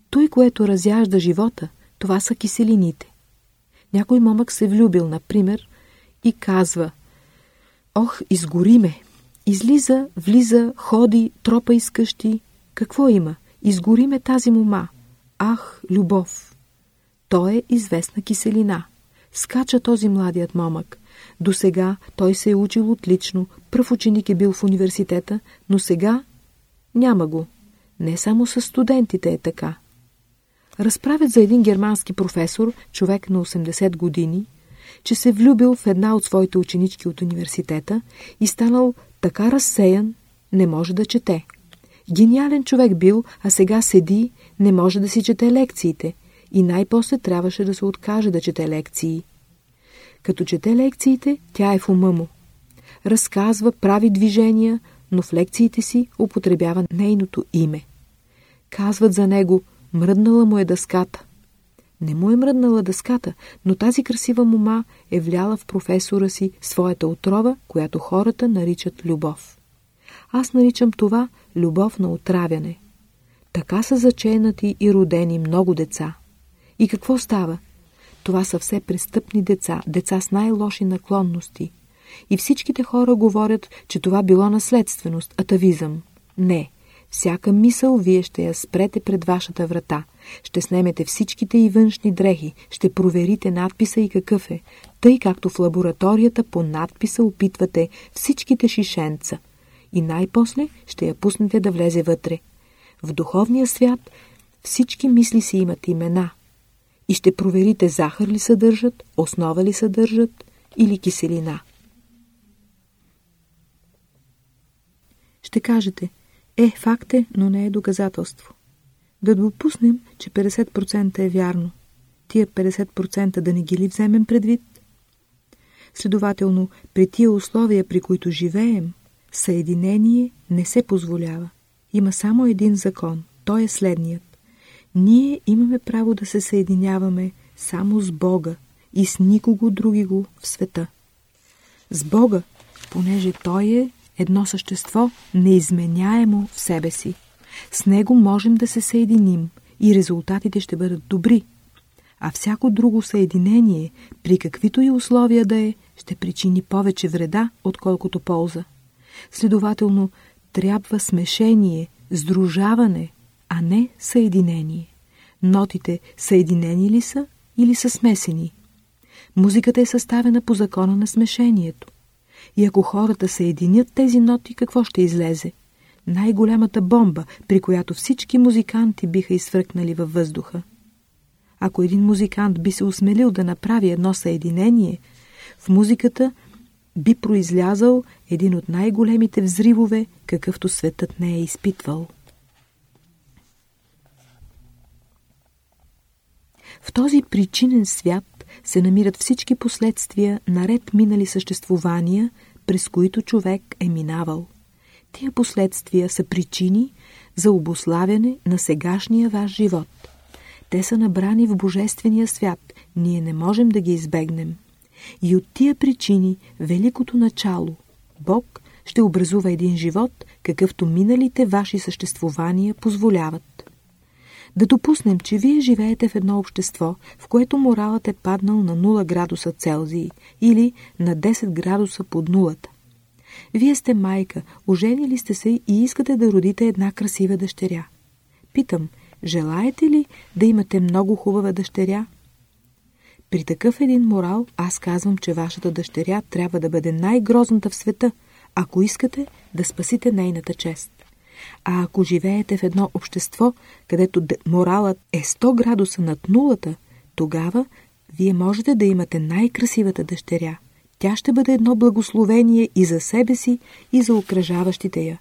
Той, което разяжда живота, това са киселините. Някой момък се влюбил, например, и казва Ох, изгори ме! Излиза, влиза, ходи, тропа из къщи. Какво има? Изгори ме тази мома. Ах, любов! То е известна киселина. Скача този младият момък. До сега той се е учил отлично, пръв ученик е бил в университета, но сега няма го. Не само с студентите е така. Разправят за един германски професор, човек на 80 години, че се влюбил в една от своите ученички от университета и станал така разсеян, не може да чете. Гениален човек бил, а сега седи, не може да си чете лекциите и най-после трябваше да се откаже да чете лекции. Като чете лекциите, тя е в ума му. Разказва, прави движения, но в лекциите си употребява нейното име. Казват за него – Мръднала му е дъската. Не му е мръднала дъската, но тази красива мома е вляла в професора си своята отрова, която хората наричат любов. Аз наричам това любов на отравяне. Така са заченати и родени много деца. И какво става? Това са все престъпни деца, деца с най-лоши наклонности. И всичките хора говорят, че това било наследственост, атавизъм. Не. Всяка мисъл вие ще я спрете пред вашата врата. Ще снемете всичките и външни дрехи, ще проверите надписа и какъв е, тъй както в лабораторията по надписа опитвате всичките шишенца. И най-после ще я пуснете да влезе вътре. В духовния свят всички мисли си имат имена. И ще проверите захар ли съдържат, основа ли съдържат или киселина. Ще кажете, е, факт е, но не е доказателство. Да допуснем, че 50% е вярно. Тия 50% да не ги ли вземем предвид? Следователно, при тия условия, при които живеем, съединение не се позволява. Има само един закон. Той е следният. Ние имаме право да се съединяваме само с Бога и с никого други го в света. С Бога, понеже Той е едно същество неизменяемо в себе си. С него можем да се съединим и резултатите ще бъдат добри. А всяко друго съединение, при каквито и условия да е, ще причини повече вреда, отколкото полза. Следователно, трябва смешение, сдружаване, а не съединение. Нотите съединени ли са или са смесени? Музиката е съставена по закона на смешението. И ако хората съединят тези ноти, какво ще излезе? Най-голямата бомба, при която всички музиканти биха изфръкнали във въздуха. Ако един музикант би се осмелил да направи едно съединение, в музиката би произлязал един от най-големите взривове, какъвто светът не е изпитвал. В този причинен свят се намират всички последствия наред минали съществувания, през които човек е минавал. Тия последствия са причини за обославяне на сегашния ваш живот. Те са набрани в Божествения свят, ние не можем да ги избегнем. И от тия причини великото начало, Бог, ще образува един живот, какъвто миналите ваши съществувания позволяват. Да допуснем, че вие живеете в едно общество, в което моралът е паднал на 0 градуса Целзий или на 10 градуса под нулата. Вие сте майка, оженили сте се и искате да родите една красива дъщеря. Питам, желаете ли да имате много хубава дъщеря? При такъв един морал аз казвам, че вашата дъщеря трябва да бъде най-грозната в света, ако искате да спасите нейната чест. А ако живеете в едно общество, където моралът е 100 градуса над нулата, тогава вие можете да имате най-красивата дъщеря. Тя ще бъде едно благословение и за себе си, и за окръжаващите я.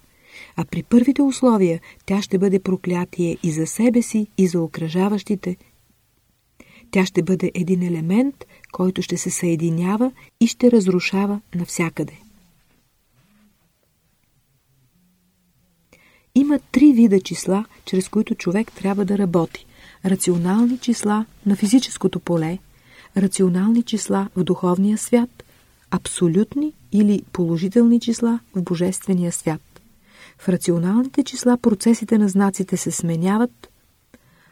А при първите условия тя ще бъде проклятие и за себе си, и за окръжаващите. Тя ще бъде един елемент, който ще се съединява и ще разрушава навсякъде. Има три вида числа, чрез които човек трябва да работи. Рационални числа на физическото поле, рационални числа в духовния свят, абсолютни или положителни числа в божествения свят. В рационалните числа процесите на знаците се сменяват,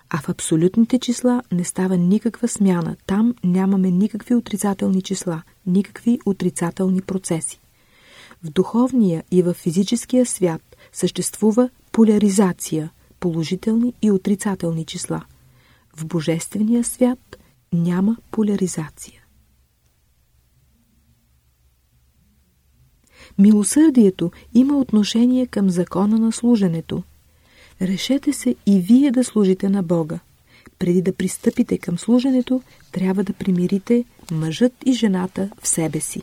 а в абсолютните числа не става никаква смяна. Там нямаме никакви отрицателни числа, никакви отрицателни процеси. В духовния и в физическия свят съществува поляризация, положителни и отрицателни числа. В божествения свят няма поляризация. Милосърдието има отношение към закона на служенето. Решете се и вие да служите на Бога. Преди да пристъпите към служенето, трябва да примирите мъжът и жената в себе си.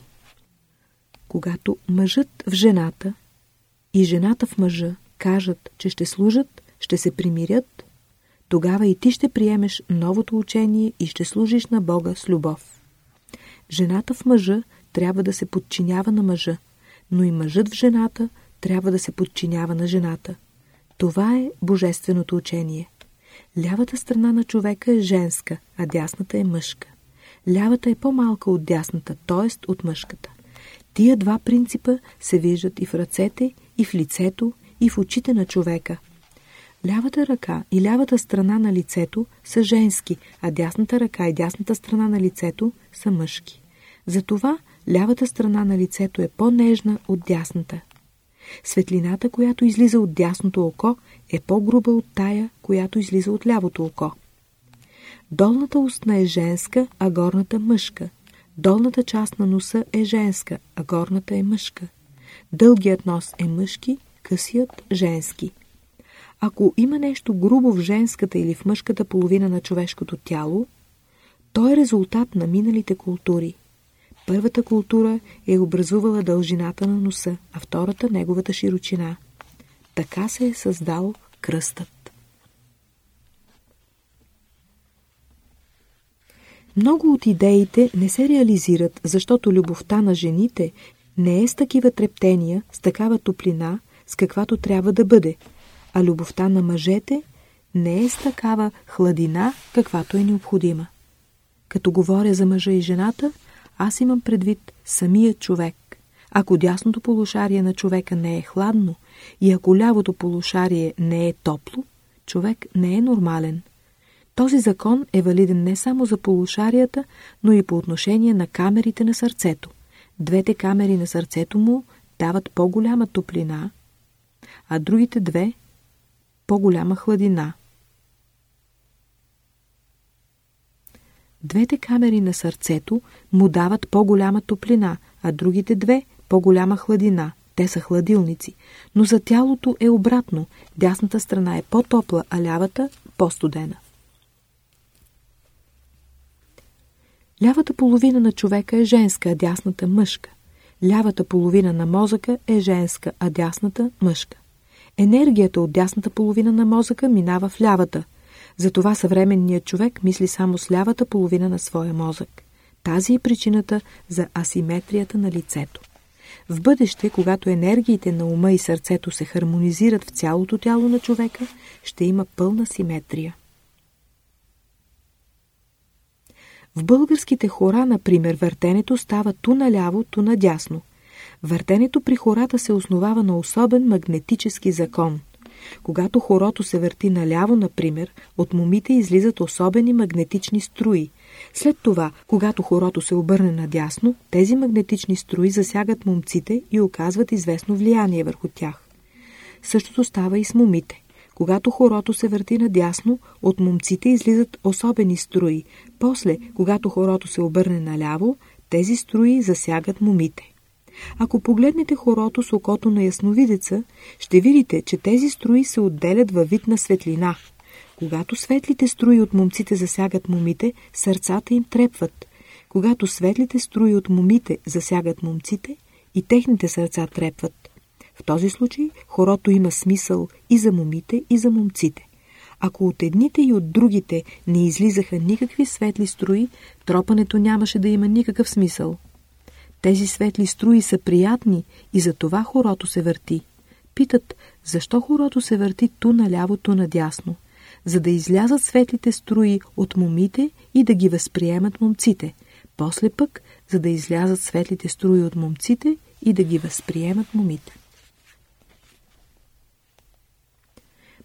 Когато мъжът в жената и жената в мъжа кажат, че ще служат, ще се примирят, тогава и ти ще приемеш новото учение и ще служиш на Бога с любов. Жената в мъжа трябва да се подчинява на мъжа, но и мъжът в жената трябва да се подчинява на жената. Това е божественото учение. Лявата страна на човека е женска, а дясната е мъжка. Лявата е по-малка от дясната, т.е. от мъжката. Тия два принципа се виждат и в ръцете, и в лицето, и в очите на човека. Лявата ръка и лявата страна на лицето са женски, а дясната ръка и дясната страна на лицето са мъжки. Затова лявата страна на лицето е по-нежна от дясната. Светлината, която излиза от дясното око, е по-груба от тая, която излиза от лявото око. Долната устна е женска, а горната мъжка. Долната част на носа е женска, а горната е мъжка. Дългият нос е мъжки, късият – женски. Ако има нещо грубо в женската или в мъжката половина на човешкото тяло, то е резултат на миналите култури. Първата култура е образувала дължината на носа, а втората – неговата широчина. Така се е създал кръстът. Много от идеите не се реализират, защото любовта на жените не е с такива трептения, с такава топлина, с каквато трябва да бъде, а любовта на мъжете не е с такава хладина, каквато е необходима. Като говоря за мъжа и жената, аз имам предвид самия човек. Ако дясното полушарие на човека не е хладно и ако лявото полушарие не е топло, човек не е нормален. Този закон е валиден не само за полушарията, но и по отношение на камерите на сърцето. Двете камери на сърцето му дават по-голяма топлина, а другите две – по-голяма хладина. Двете камери на сърцето му дават по-голяма топлина, а другите две – по-голяма хладина. Те са хладилници. Но за тялото е обратно. Дясната страна е по-топла, а лявата – по-студена. Лявата половина на човека е женска, а дясната – мъжка. Лявата половина на мозъка е женска, а дясната – мъжка. Енергията от дясната половина на мозъка минава в лявата. Затова съвременният човек мисли само с лявата половина на своя мозък. Тази е причината за асиметрията на лицето. В бъдеще, когато енергиите на ума и сърцето се хармонизират в цялото тяло на човека, ще има пълна симетрия. В българските хора, например, въртенето става ту наляво, ту надясно. Въртенето при хората се основава на особен магнетически закон. Когато хорото се върти наляво, например, от момите излизат особени магнетични струи. След това, когато хорото се обърне надясно, тези магнетични струи засягат момците и оказват известно влияние върху тях. Същото става и с момите. Когато хорото се върти надясно, от момците излизат особени струи. После, когато хорото се обърне наляво, тези струи засягат момите. Ако погледнете хорото с окото на ясновидеца, ще видите, че тези струи се отделят във вид на светлина. Когато светлите струи от момците засягат момите, сърцата им трепват. Когато светлите струи от момите засягат момците, и техните сърца трепват. В този случай хорото има смисъл и за момите, и за момците. Ако от едните и от другите не излизаха никакви светли струи, тропането нямаше да има никакъв смисъл. Тези светли струи са приятни и за това хорото се върти. Питат, защо хорото се върти ту наляво, ту надясно? За да излязат светлите струи от момите и да ги възприемат момците. После пък, за да излязат светлите струи от момците и да ги възприемат момите.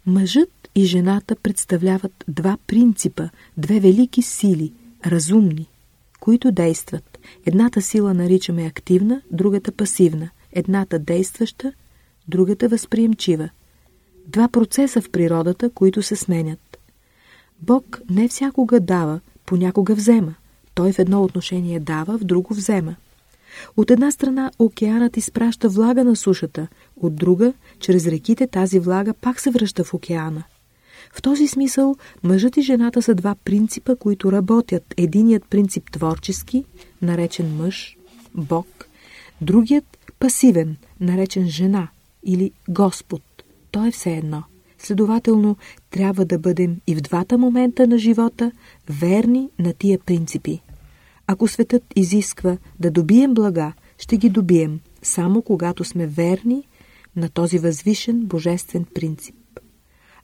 Мъжът и жената представляват два принципа, две велики сили, разумни, които действат. Едната сила наричаме активна, другата пасивна. Едната действаща, другата възприемчива. Два процеса в природата, които се сменят. Бог не всякога дава, понякога взема. Той в едно отношение дава, в друго взема. От една страна океанът изпраща влага на сушата, от друга, чрез реките тази влага пак се връща в океана. В този смисъл мъжът и жената са два принципа, които работят. Единият принцип творчески, наречен мъж, Бог, другият пасивен, наречен жена или Господ. Той е все едно. Следователно, трябва да бъдем и в двата момента на живота верни на тия принципи. Ако светът изисква да добием блага, ще ги добием, само когато сме верни на този възвишен божествен принцип.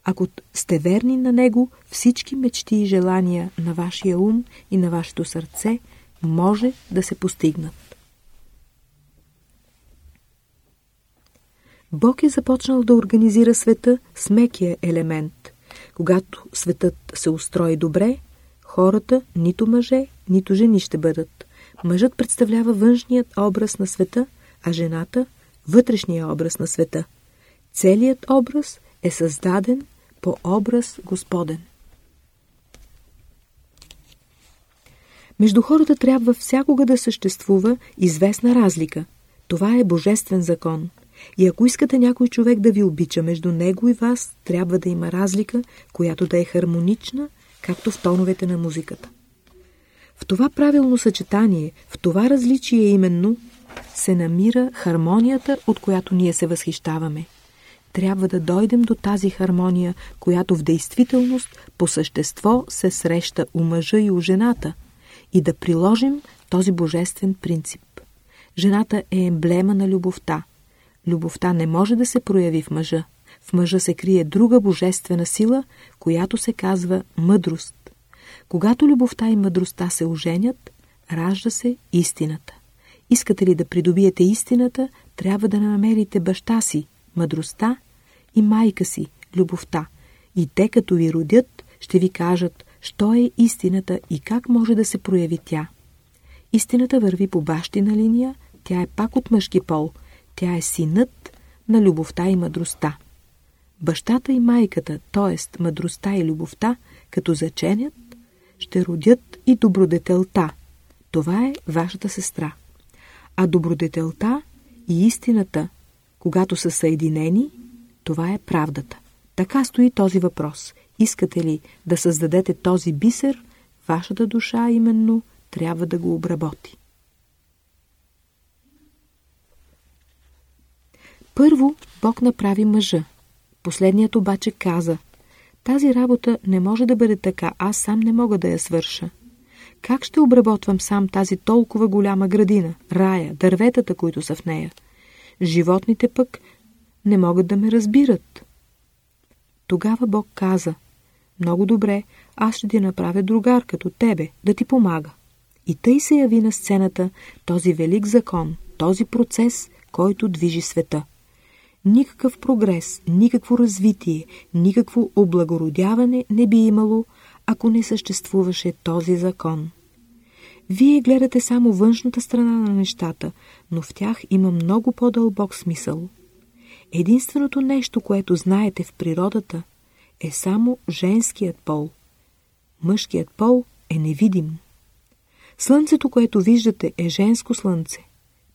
Ако сте верни на него, всички мечти и желания на вашия ум и на вашето сърце може да се постигнат. Бог е започнал да организира света с мекия елемент. Когато светът се устрои добре, хората нито мъже, нито жени ще бъдат. Мъжът представлява външният образ на света, а жената – вътрешния образ на света. Целият образ е създаден по образ Господен. Между хората трябва всякога да съществува известна разлика. Това е божествен закон. И ако искате някой човек да ви обича, между него и вас трябва да има разлика, която да е хармонична, както в тоновете на музиката. В това правилно съчетание, в това различие именно, се намира хармонията, от която ние се възхищаваме трябва да дойдем до тази хармония, която в действителност по същество се среща у мъжа и у жената и да приложим този божествен принцип. Жената е емблема на любовта. Любовта не може да се прояви в мъжа. В мъжа се крие друга божествена сила, която се казва мъдрост. Когато любовта и мъдростта се оженят, ражда се истината. Искате ли да придобиете истината, трябва да намерите баща си, мъдростта и майка си, любовта. И те, като ви родят, ще ви кажат, що е истината и как може да се прояви тя. Истината върви по бащина линия, тя е пак от мъжки пол, тя е синът на любовта и мъдростта. Бащата и майката, т.е. мъдростта и любовта, като заченят, ще родят и добродетелта. Това е вашата сестра. А добродетелта и истината, когато са съединени, това е правдата. Така стои този въпрос. Искате ли да създадете този бисер, вашата душа именно трябва да го обработи. Първо Бог направи мъжа. Последният обаче каза, тази работа не може да бъде така, аз сам не мога да я свърша. Как ще обработвам сам тази толкова голяма градина, рая, дърветата, които са в нея? Животните пък не могат да ме разбират. Тогава Бог каза, много добре, аз ще ти направя другар като тебе, да ти помага. И тъй се яви на сцената този велик закон, този процес, който движи света. Никакъв прогрес, никакво развитие, никакво облагородяване не би имало, ако не съществуваше този закон. Вие гледате само външната страна на нещата, но в тях има много по-дълбок смисъл. Единственото нещо, което знаете в природата, е само женският пол. Мъжкият пол е невидим. Слънцето, което виждате, е женско слънце.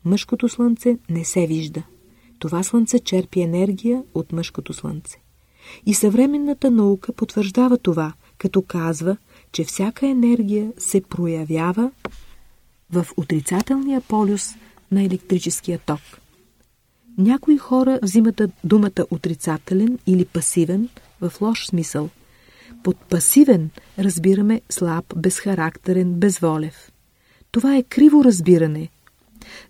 Мъжкото слънце не се вижда. Това слънце черпи енергия от мъжкото слънце. И съвременната наука потвърждава това, като казва, че всяка енергия се проявява в отрицателния полюс на електрическия ток. Някои хора взимат думата отрицателен или пасивен в лош смисъл. Под пасивен разбираме слаб, безхарактерен, безволев. Това е криво разбиране.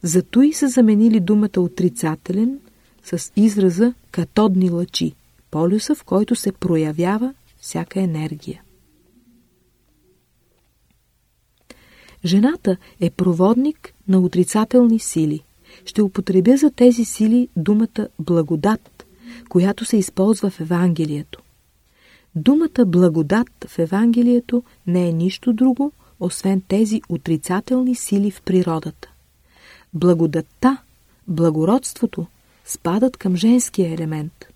Зато и са заменили думата отрицателен с израза катодни лъчи, полюса, в който се проявява всяка енергия. Жената е проводник на отрицателни сили. Ще употребя за тези сили думата благодат, която се използва в Евангелието. Думата благодат в Евангелието не е нищо друго, освен тези отрицателни сили в природата. Благодатта, благородството спадат към женския елемент.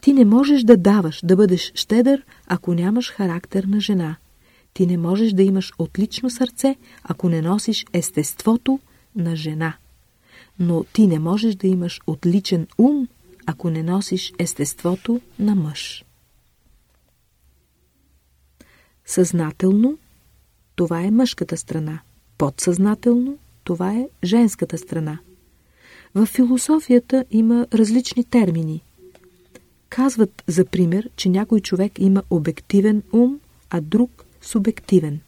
Ти не можеш да даваш, да бъдеш щедър, ако нямаш характер на жена. Ти не можеш да имаш отлично сърце, ако не носиш естеството на жена. Но ти не можеш да имаш отличен ум, ако не носиш естеството на мъж. Съзнателно това е мъжката страна. Подсъзнателно това е женската страна. В философията има различни термини. Казват, за пример, че някой човек има обективен ум, а друг субективен.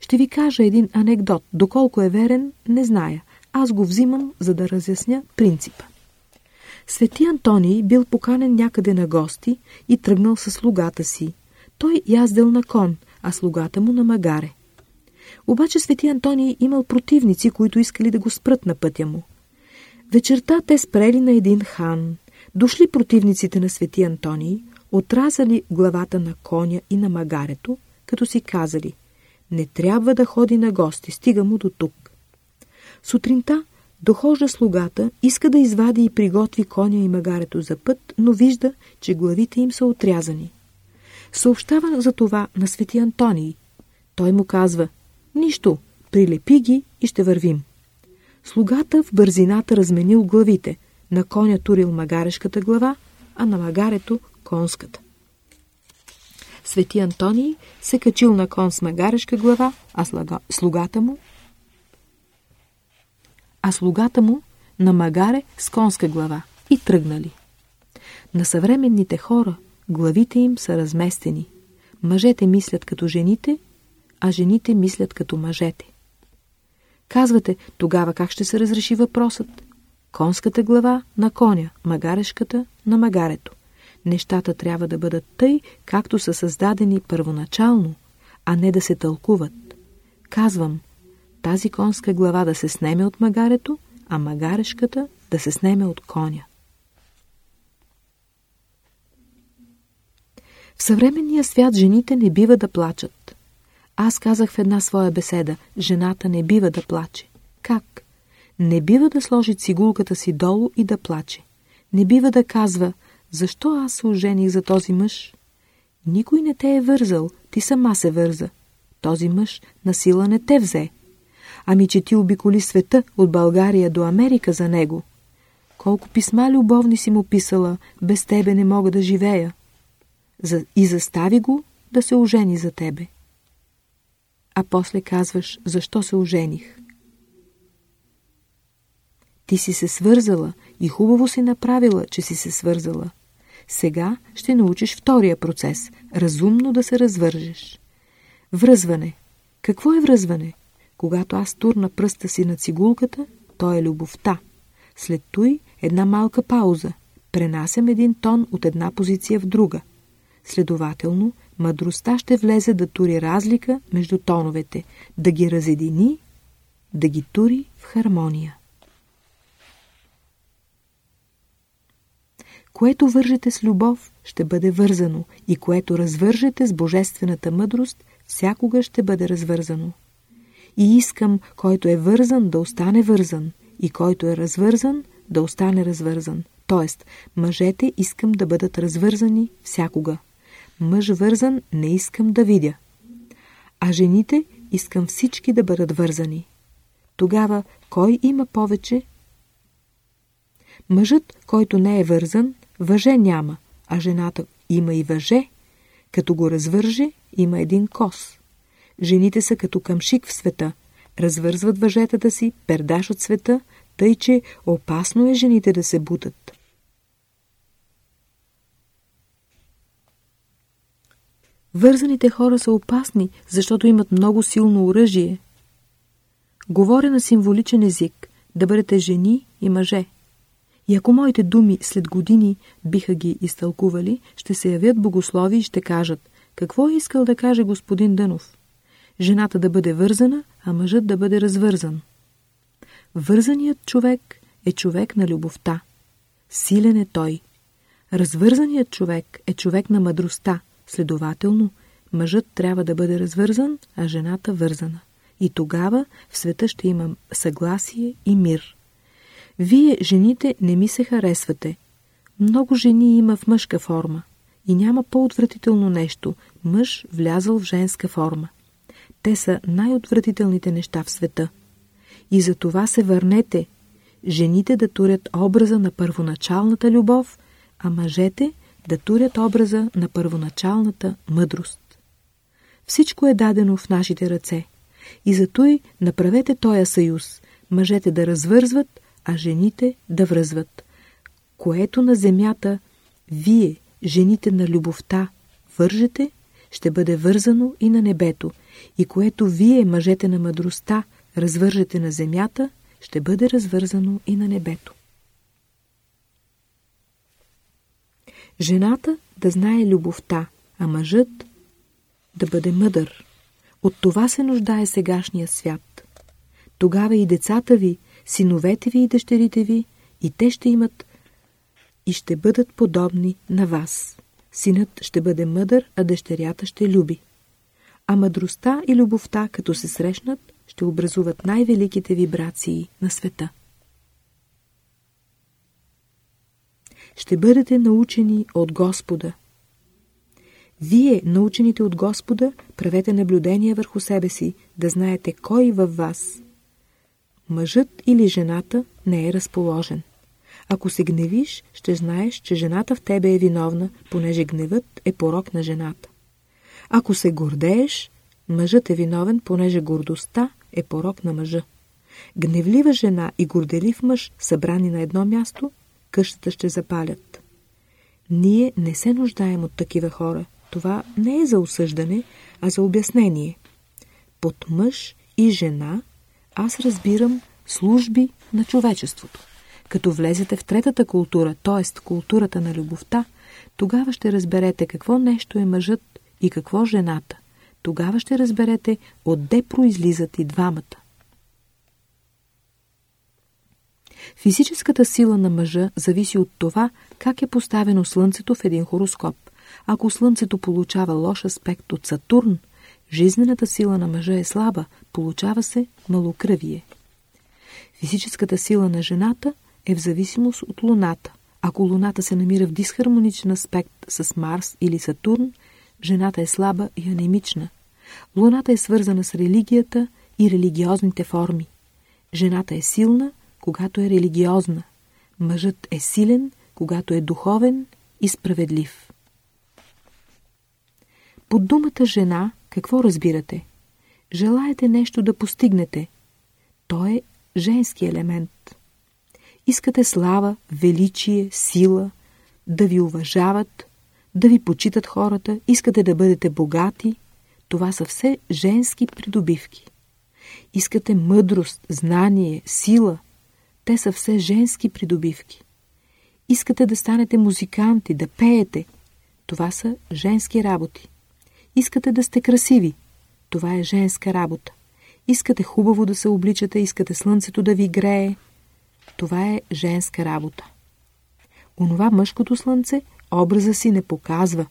Ще ви кажа един анекдот. Доколко е верен, не зная. Аз го взимам, за да разясня принципа. Свети Антоний бил поканен някъде на гости и тръгнал с слугата си. Той яздел на кон, а слугата му на магаре. Обаче свети Антоний имал противници, които искали да го спрат на пътя му. Вечерта те спрели на един хан. Дошли противниците на свети Антоний, отразали главата на коня и на магарето, като си казали «Не трябва да ходи на гости, стига му до тук». Сутринта дохожда слугата, иска да извади и приготви коня и магарето за път, но вижда, че главите им са отрязани. Съобщава за това на свети Антоний. Той му казва Нищо, прилепи ги и ще вървим. Слугата в бързината разменил главите. На коня турил магарешката глава, а на магарето конската. Свети Антоний се качил на кон с магарешка глава, а слугата му а слугата му на магаре с конска глава и тръгнали. На съвременните хора главите им са разместени. Мъжете мислят като жените, а жените мислят като мъжете. Казвате, тогава как ще се разреши въпросът? Конската глава на коня, магарешката на магарето. Нещата трябва да бъдат тъй, както са създадени първоначално, а не да се тълкуват. Казвам, тази конска глава да се снеме от магарето, а магарешката да се снеме от коня. В съвременния свят жените не бива да плачат. Аз казах в една своя беседа, жената не бива да плаче. Как? Не бива да сложи цигулката си долу и да плаче. Не бива да казва, защо аз се ожених за този мъж? Никой не те е вързал, ти сама се върза. Този мъж на сила не те взе. Ами, че ти обиколи света от България до Америка за него. Колко писма любовни си му писала, без тебе не мога да живея. И застави го да се ожени за тебе. А после казваш, защо се ожених. Ти си се свързала и хубаво си направила, че си се свързала. Сега ще научиш втория процес – разумно да се развържеш. Връзване. Какво е връзване? Когато аз турна пръста си на цигулката, то е любовта. След той една малка пауза. Пренасям един тон от една позиция в друга. Следователно, мъдростта ще влезе да тури разлика между тоновете, да ги разедини, да ги тури в хармония. Което вържете с любов, ще бъде вързано и което развържете с божествената мъдрост, всякога ще бъде развързано. И искам, който е вързан, да остане вързан, и който е развързан, да остане развързан. Тоест, мъжете искам да бъдат развързани всякога. Мъж вързан не искам да видя. А жените искам всички да бъдат вързани. Тогава кой има повече? Мъжът, който не е вързан, въже няма, а жената има и въже. Като го развърже, има един кос. Жените са като камшик в света. Развързват въжетата си, пердаш от света, тъй че опасно е жените да се бутат. Вързаните хора са опасни, защото имат много силно оръжие. Говоря на символичен език, да бъдете жени и мъже. И ако моите думи след години биха ги изтълкували, ще се явят богослови и ще кажат, какво е искал да каже господин Дънов? Жената да бъде вързана, а мъжът да бъде развързан. Вързаният човек е човек на любовта. Силен е той. Развързаният човек е човек на мъдростта. Следователно, мъжът трябва да бъде развързан, а жената вързана. И тогава в света ще има съгласие и мир. Вие, жените, не ми се харесвате. Много жени има в мъжка форма. И няма по-отвратително нещо – мъж влязъл в женска форма. Те са най-отвратителните неща в света. И за това се върнете. Жените да турят образа на първоначалната любов, а мъжете да турят образа на първоначалната мъдрост. Всичко е дадено в нашите ръце. И зато и направете тоя съюз. Мъжете да развързват, а жените да връзват. Което на земята вие, жените на любовта, вържете, ще бъде вързано и на небето, и което вие, мъжете на мъдростта, развържете на земята, ще бъде развързано и на небето. Жената да знае любовта, а мъжът да бъде мъдър. От това се нуждае сегашния свят. Тогава и децата ви синовете ви и дъщерите ви, и те ще имат и ще бъдат подобни на вас. Синът ще бъде мъдър, а дъщерята ще люби. А мъдростта и любовта, като се срещнат, ще образуват най-великите вибрации на света. Ще бъдете научени от Господа. Вие, научените от Господа, правете наблюдение върху себе си, да знаете кой във вас мъжът или жената не е разположен. Ако се гневиш, ще знаеш, че жената в тебе е виновна, понеже гневът е порок на жената. Ако се гордееш, мъжът е виновен, понеже гордостта е порок на мъжа. Гневлива жена и горделив мъж, събрани на едно място, къщата ще запалят. Ние не се нуждаем от такива хора. Това не е за осъждане, а за обяснение. Под мъж и жена аз разбирам служби на човечеството. Като влезете в третата култура, т.е. културата на любовта, тогава ще разберете какво нещо е мъжът и какво жената. Тогава ще разберете отде произлизат и двамата. Физическата сила на мъжа зависи от това, как е поставено Слънцето в един хороскоп. Ако Слънцето получава лош аспект от Сатурн, жизнената сила на мъжа е слаба, получава се малокръвие. Физическата сила на жената е в зависимост от Луната. Ако Луната се намира в дисхармоничен аспект с Марс или Сатурн, жената е слаба и анемична. Луната е свързана с религията и религиозните форми. Жената е силна, когато е религиозна. Мъжът е силен, когато е духовен и справедлив. Под думата жена какво разбирате? Желаете нещо да постигнете. То е женски елемент. Искате слава, величие, сила, да ви уважават, да ви почитат хората, искате да бъдете богати. Това са все женски придобивки. Искате мъдрост, знание, сила. Те са все женски придобивки. Искате да станете музиканти, да пеете. Това са женски работи. Искате да сте красиви. Това е женска работа. Искате хубаво да се обличате, искате слънцето да ви грее. Това е женска работа. Онова мъжкото слънце образа си не показва.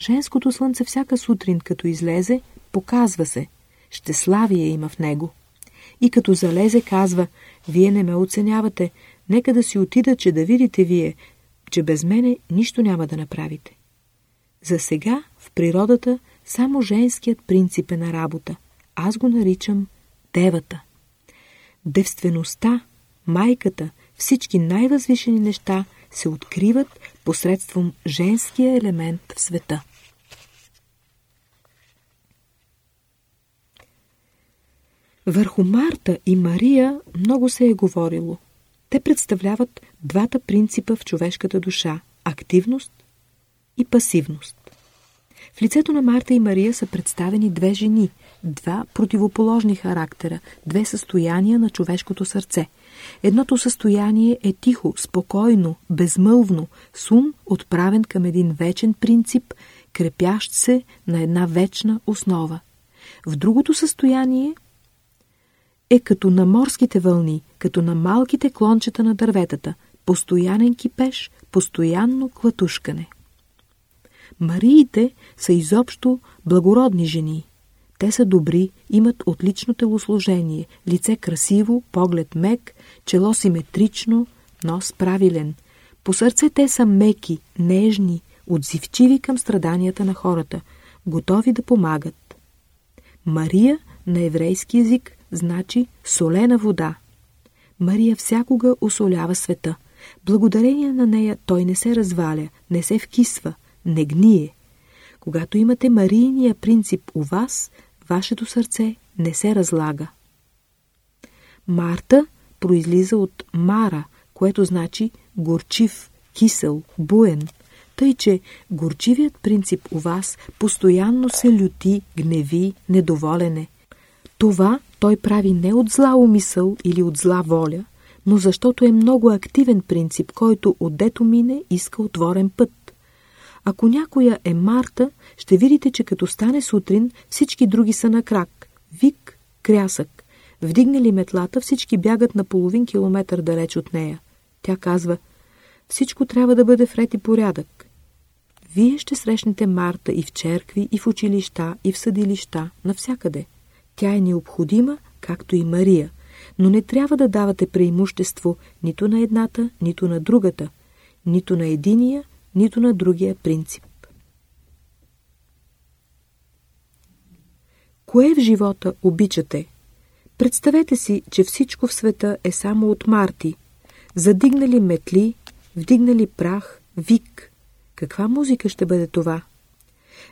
Женското слънце всяка сутрин, като излезе, показва се. Щеславие има в него. И като залезе, казва, вие не ме оценявате, нека да си отида, че да видите вие, че без мене нищо няма да направите. За сега в природата само женският принцип е на работа. Аз го наричам девата. Девствеността, майката, всички най-възвишени неща се откриват посредством женския елемент в света. Върху Марта и Мария много се е говорило. Те представляват двата принципа в човешката душа – активност и пасивност. В лицето на Марта и Мария са представени две жени, два противоположни характера, две състояния на човешкото сърце. Едното състояние е тихо, спокойно, безмълвно, сум отправен към един вечен принцип, крепящ се на една вечна основа. В другото състояние е като на морските вълни, като на малките клончета на дърветата, постоянен кипеш, постоянно клатушкане. Мариите са изобщо благородни жени. Те са добри, имат отлично телосложение, лице красиво, поглед мек, чело симетрично, нос правилен. По сърце те са меки, нежни, отзивчиви към страданията на хората, готови да помагат. Мария на еврейски язик значи солена вода. Мария всякога осолява света. Благодарение на нея той не се разваля, не се вкисва, не гние. Когато имате Марийния принцип у вас, вашето сърце не се разлага. Марта произлиза от Мара, което значи горчив, кисел, буен. Тъй, че горчивият принцип у вас постоянно се люти, гневи, недоволене. Това той прави не от зла умисъл или от зла воля, но защото е много активен принцип, който отдето мине иска отворен път. Ако някоя е Марта, ще видите, че като стане сутрин, всички други са на крак. Вик, крясък. Вдигнали метлата, всички бягат на половин километър далеч от нея. Тя казва, всичко трябва да бъде в ред и порядък. Вие ще срещнете Марта и в черкви, и в училища, и в съдилища, навсякъде. Тя е необходима, както и Мария, но не трябва да давате преимущество нито на едната, нито на другата, нито на единия, нито на другия принцип. Кое в живота обичате? Представете си, че всичко в света е само от Марти. Задигнали метли, вдигнали прах, вик. Каква музика ще бъде това?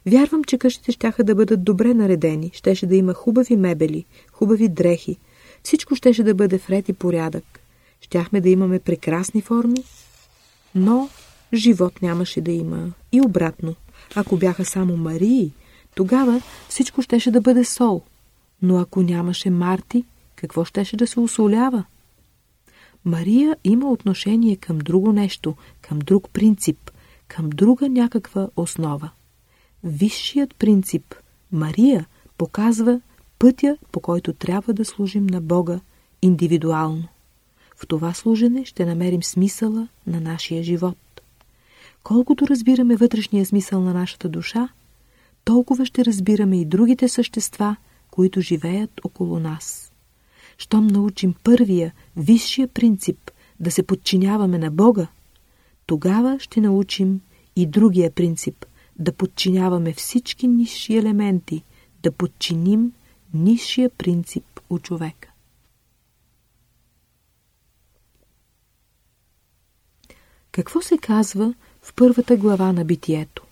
Вярвам, че къщите щяха да бъдат добре наредени, щеше да има хубави мебели, хубави дрехи. Всичко щеше да бъде вред и порядък. Щяхме да имаме прекрасни форми, но живот нямаше да има. И обратно, ако бяха само Марии, тогава всичко щеше да бъде сол. Но ако нямаше Марти, какво щеше да се усолява? Мария има отношение към друго нещо, към друг принцип, към друга някаква основа. Висшият принцип, Мария, показва пътя, по който трябва да служим на Бога индивидуално. В това служене ще намерим смисъла на нашия живот. Колкото разбираме вътрешния смисъл на нашата душа, толкова ще разбираме и другите същества, които живеят около нас. Щом научим първия, висшия принцип да се подчиняваме на Бога, тогава ще научим и другия принцип да подчиняваме всички нисши елементи, да подчиним нисшия принцип у човека. Какво се казва в първата глава на битието?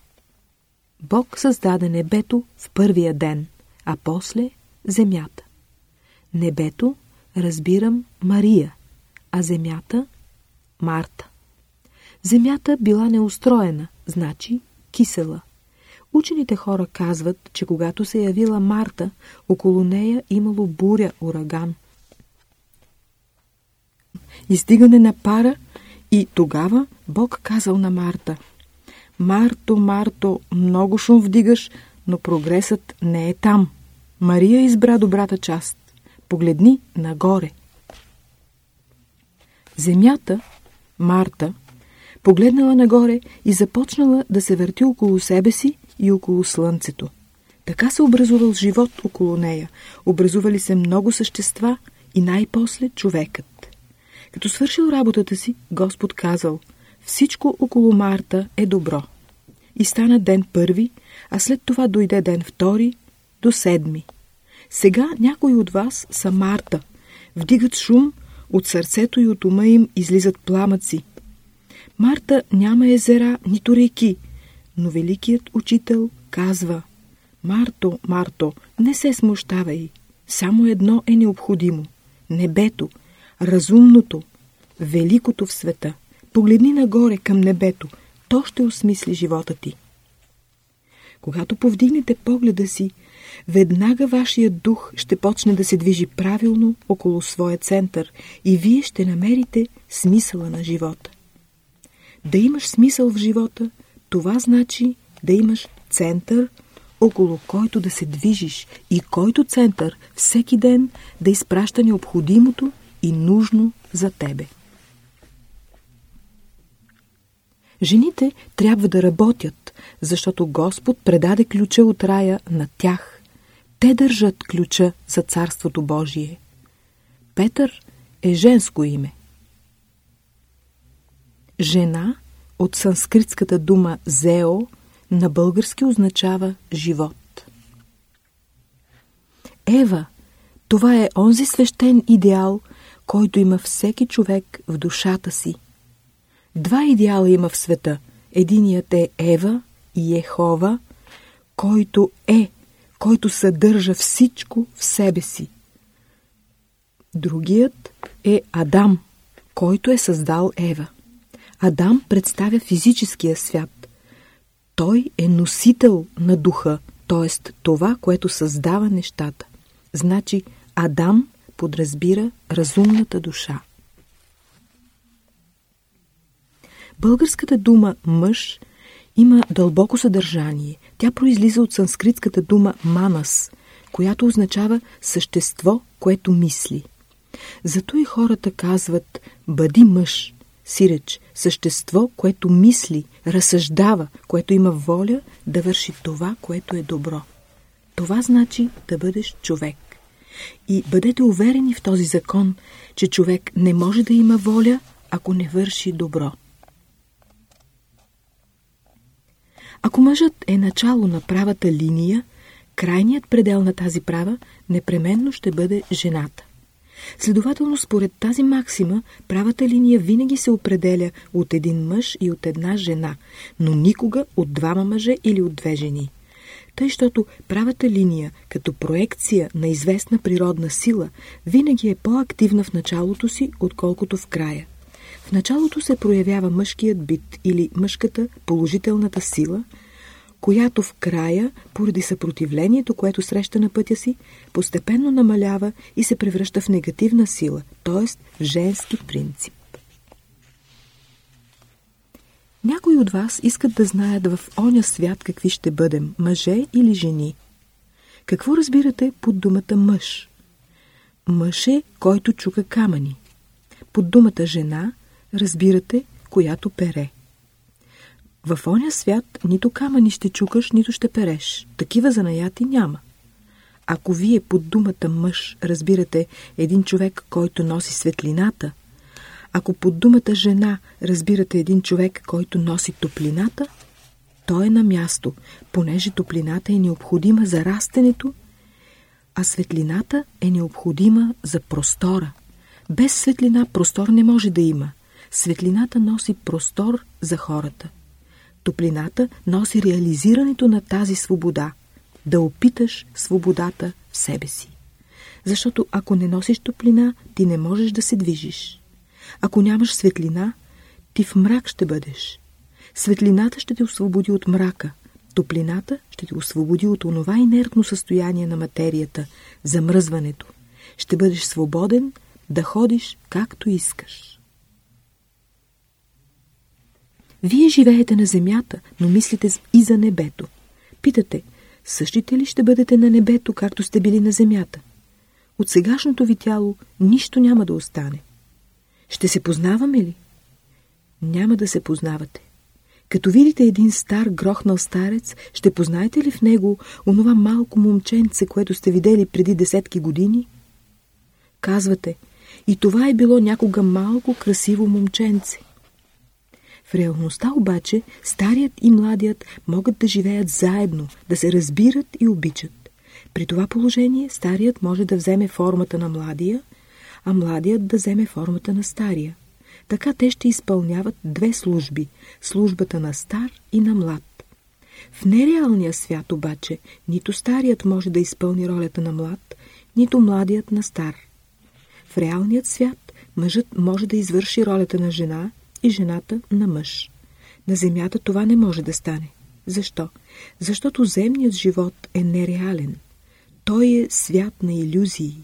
Бог създаде небето в първия ден, а после земята. Небето разбирам Мария, а земята – Марта. Земята била неустроена, значи кисела. Учените хора казват, че когато се явила Марта, около нея имало буря, ураган. Издигане на пара и тогава Бог казал на Марта Марто, Марто, много шум вдигаш, но прогресът не е там. Мария избра добрата част. Погледни нагоре. Земята, Марта, погледнала нагоре и започнала да се върти около себе си и около Слънцето. Така се образувал живот около нея. Образували се много същества и най-после човекът. Като свършил работата си, Господ казал Всичко около Марта е добро. И стана ден първи, а след това дойде ден втори до седми. Сега някои от вас са Марта. Вдигат шум, от сърцето и от ума им излизат пламъци. Марта няма езера, нито реки, но великият учител казва Марто, Марто, не се смущавай. Само едно е необходимо – небето, разумното, великото в света. Погледни нагоре към небето, то ще осмисли живота ти. Когато повдигнете погледа си, веднага вашият дух ще почне да се движи правилно около своя център и вие ще намерите смисъла на живота. Да имаш смисъл в живота, това значи да имаш център, около който да се движиш и който център всеки ден да изпраща необходимото и нужно за тебе. Жените трябва да работят, защото Господ предаде ключа от рая на тях. Те държат ключа за Царството Божие. Петър е женско име. Жена от санскритската дума «зео» на български означава живот. Ева, това е онзи свещен идеал, който има всеки човек в душата си. Два идеала има в света. Единият е Ева и Ехова, който е, който съдържа всичко в себе си. Другият е Адам, който е създал Ева. Адам представя физическия свят. Той е носител на духа, т.е. това, което създава нещата. Значи Адам подразбира разумната душа. Българската дума мъж има дълбоко съдържание. Тя произлиза от санскритската дума манас, която означава същество, което мисли. Зато и хората казват бъди мъж, сиреч, същество, което мисли, разсъждава, което има воля да върши това, което е добро. Това значи да бъдеш човек. И бъдете уверени в този закон, че човек не може да има воля, ако не върши добро. Ако мъжът е начало на правата линия, крайният предел на тази права непременно ще бъде жената. Следователно, според тази максима, правата линия винаги се определя от един мъж и от една жена, но никога от двама мъже или от две жени. Тъй, щото правата линия, като проекция на известна природна сила, винаги е по-активна в началото си, отколкото в края. В началото се проявява мъжкият бит или мъжката положителната сила, която в края, поради съпротивлението, което среща на пътя си, постепенно намалява и се превръща в негативна сила, т.е. в женски принцип. Някои от вас искат да знаят в оня свят какви ще бъдем, мъже или жени. Какво разбирате под думата мъж? Мъж е, който чука камъни. под думата жена разбирате, която пере. В оня свят нито камъни ще чукаш, нито ще переш. Такива занаяти няма. Ако вие под думата мъж разбирате един човек, който носи светлината, ако под думата жена разбирате един човек, който носи топлината, той е на място, понеже топлината е необходима за растенето, а светлината е необходима за простора. Без светлина простор не може да има. Светлината носи простор за хората. Топлината носи реализирането на тази свобода, да опиташ свободата в себе си. Защото ако не носиш топлина, ти не можеш да се движиш. Ако нямаш светлина, ти в мрак ще бъдеш. Светлината ще те освободи от мрака, топлината ще те освободи от онова инертно състояние на материята, замръзването. Ще бъдеш свободен да ходиш както искаш. Вие живеете на земята, но мислите и за небето. Питате, същите ли ще бъдете на небето, както сте били на земята? От сегашното ви тяло нищо няма да остане. Ще се познаваме ли? Няма да се познавате. Като видите един стар грохнал старец, ще познаете ли в него онова малко момченце, което сте видели преди десетки години? Казвате, и това е било някога малко красиво момченце. В реалността обаче старият и младият могат да живеят заедно, да се разбират и обичат. При това положение старият може да вземе формата на младия, а младият да вземе формата на стария. Така те ще изпълняват две служби – службата на стар и на млад. В нереалния свят обаче нито старият може да изпълни ролята на млад, нито младият на стар. В реалният свят мъжът може да извърши ролята на жена и жената на мъж. На земята това не може да стане. Защо? Защото земният живот е нереален. Той е свят на иллюзии.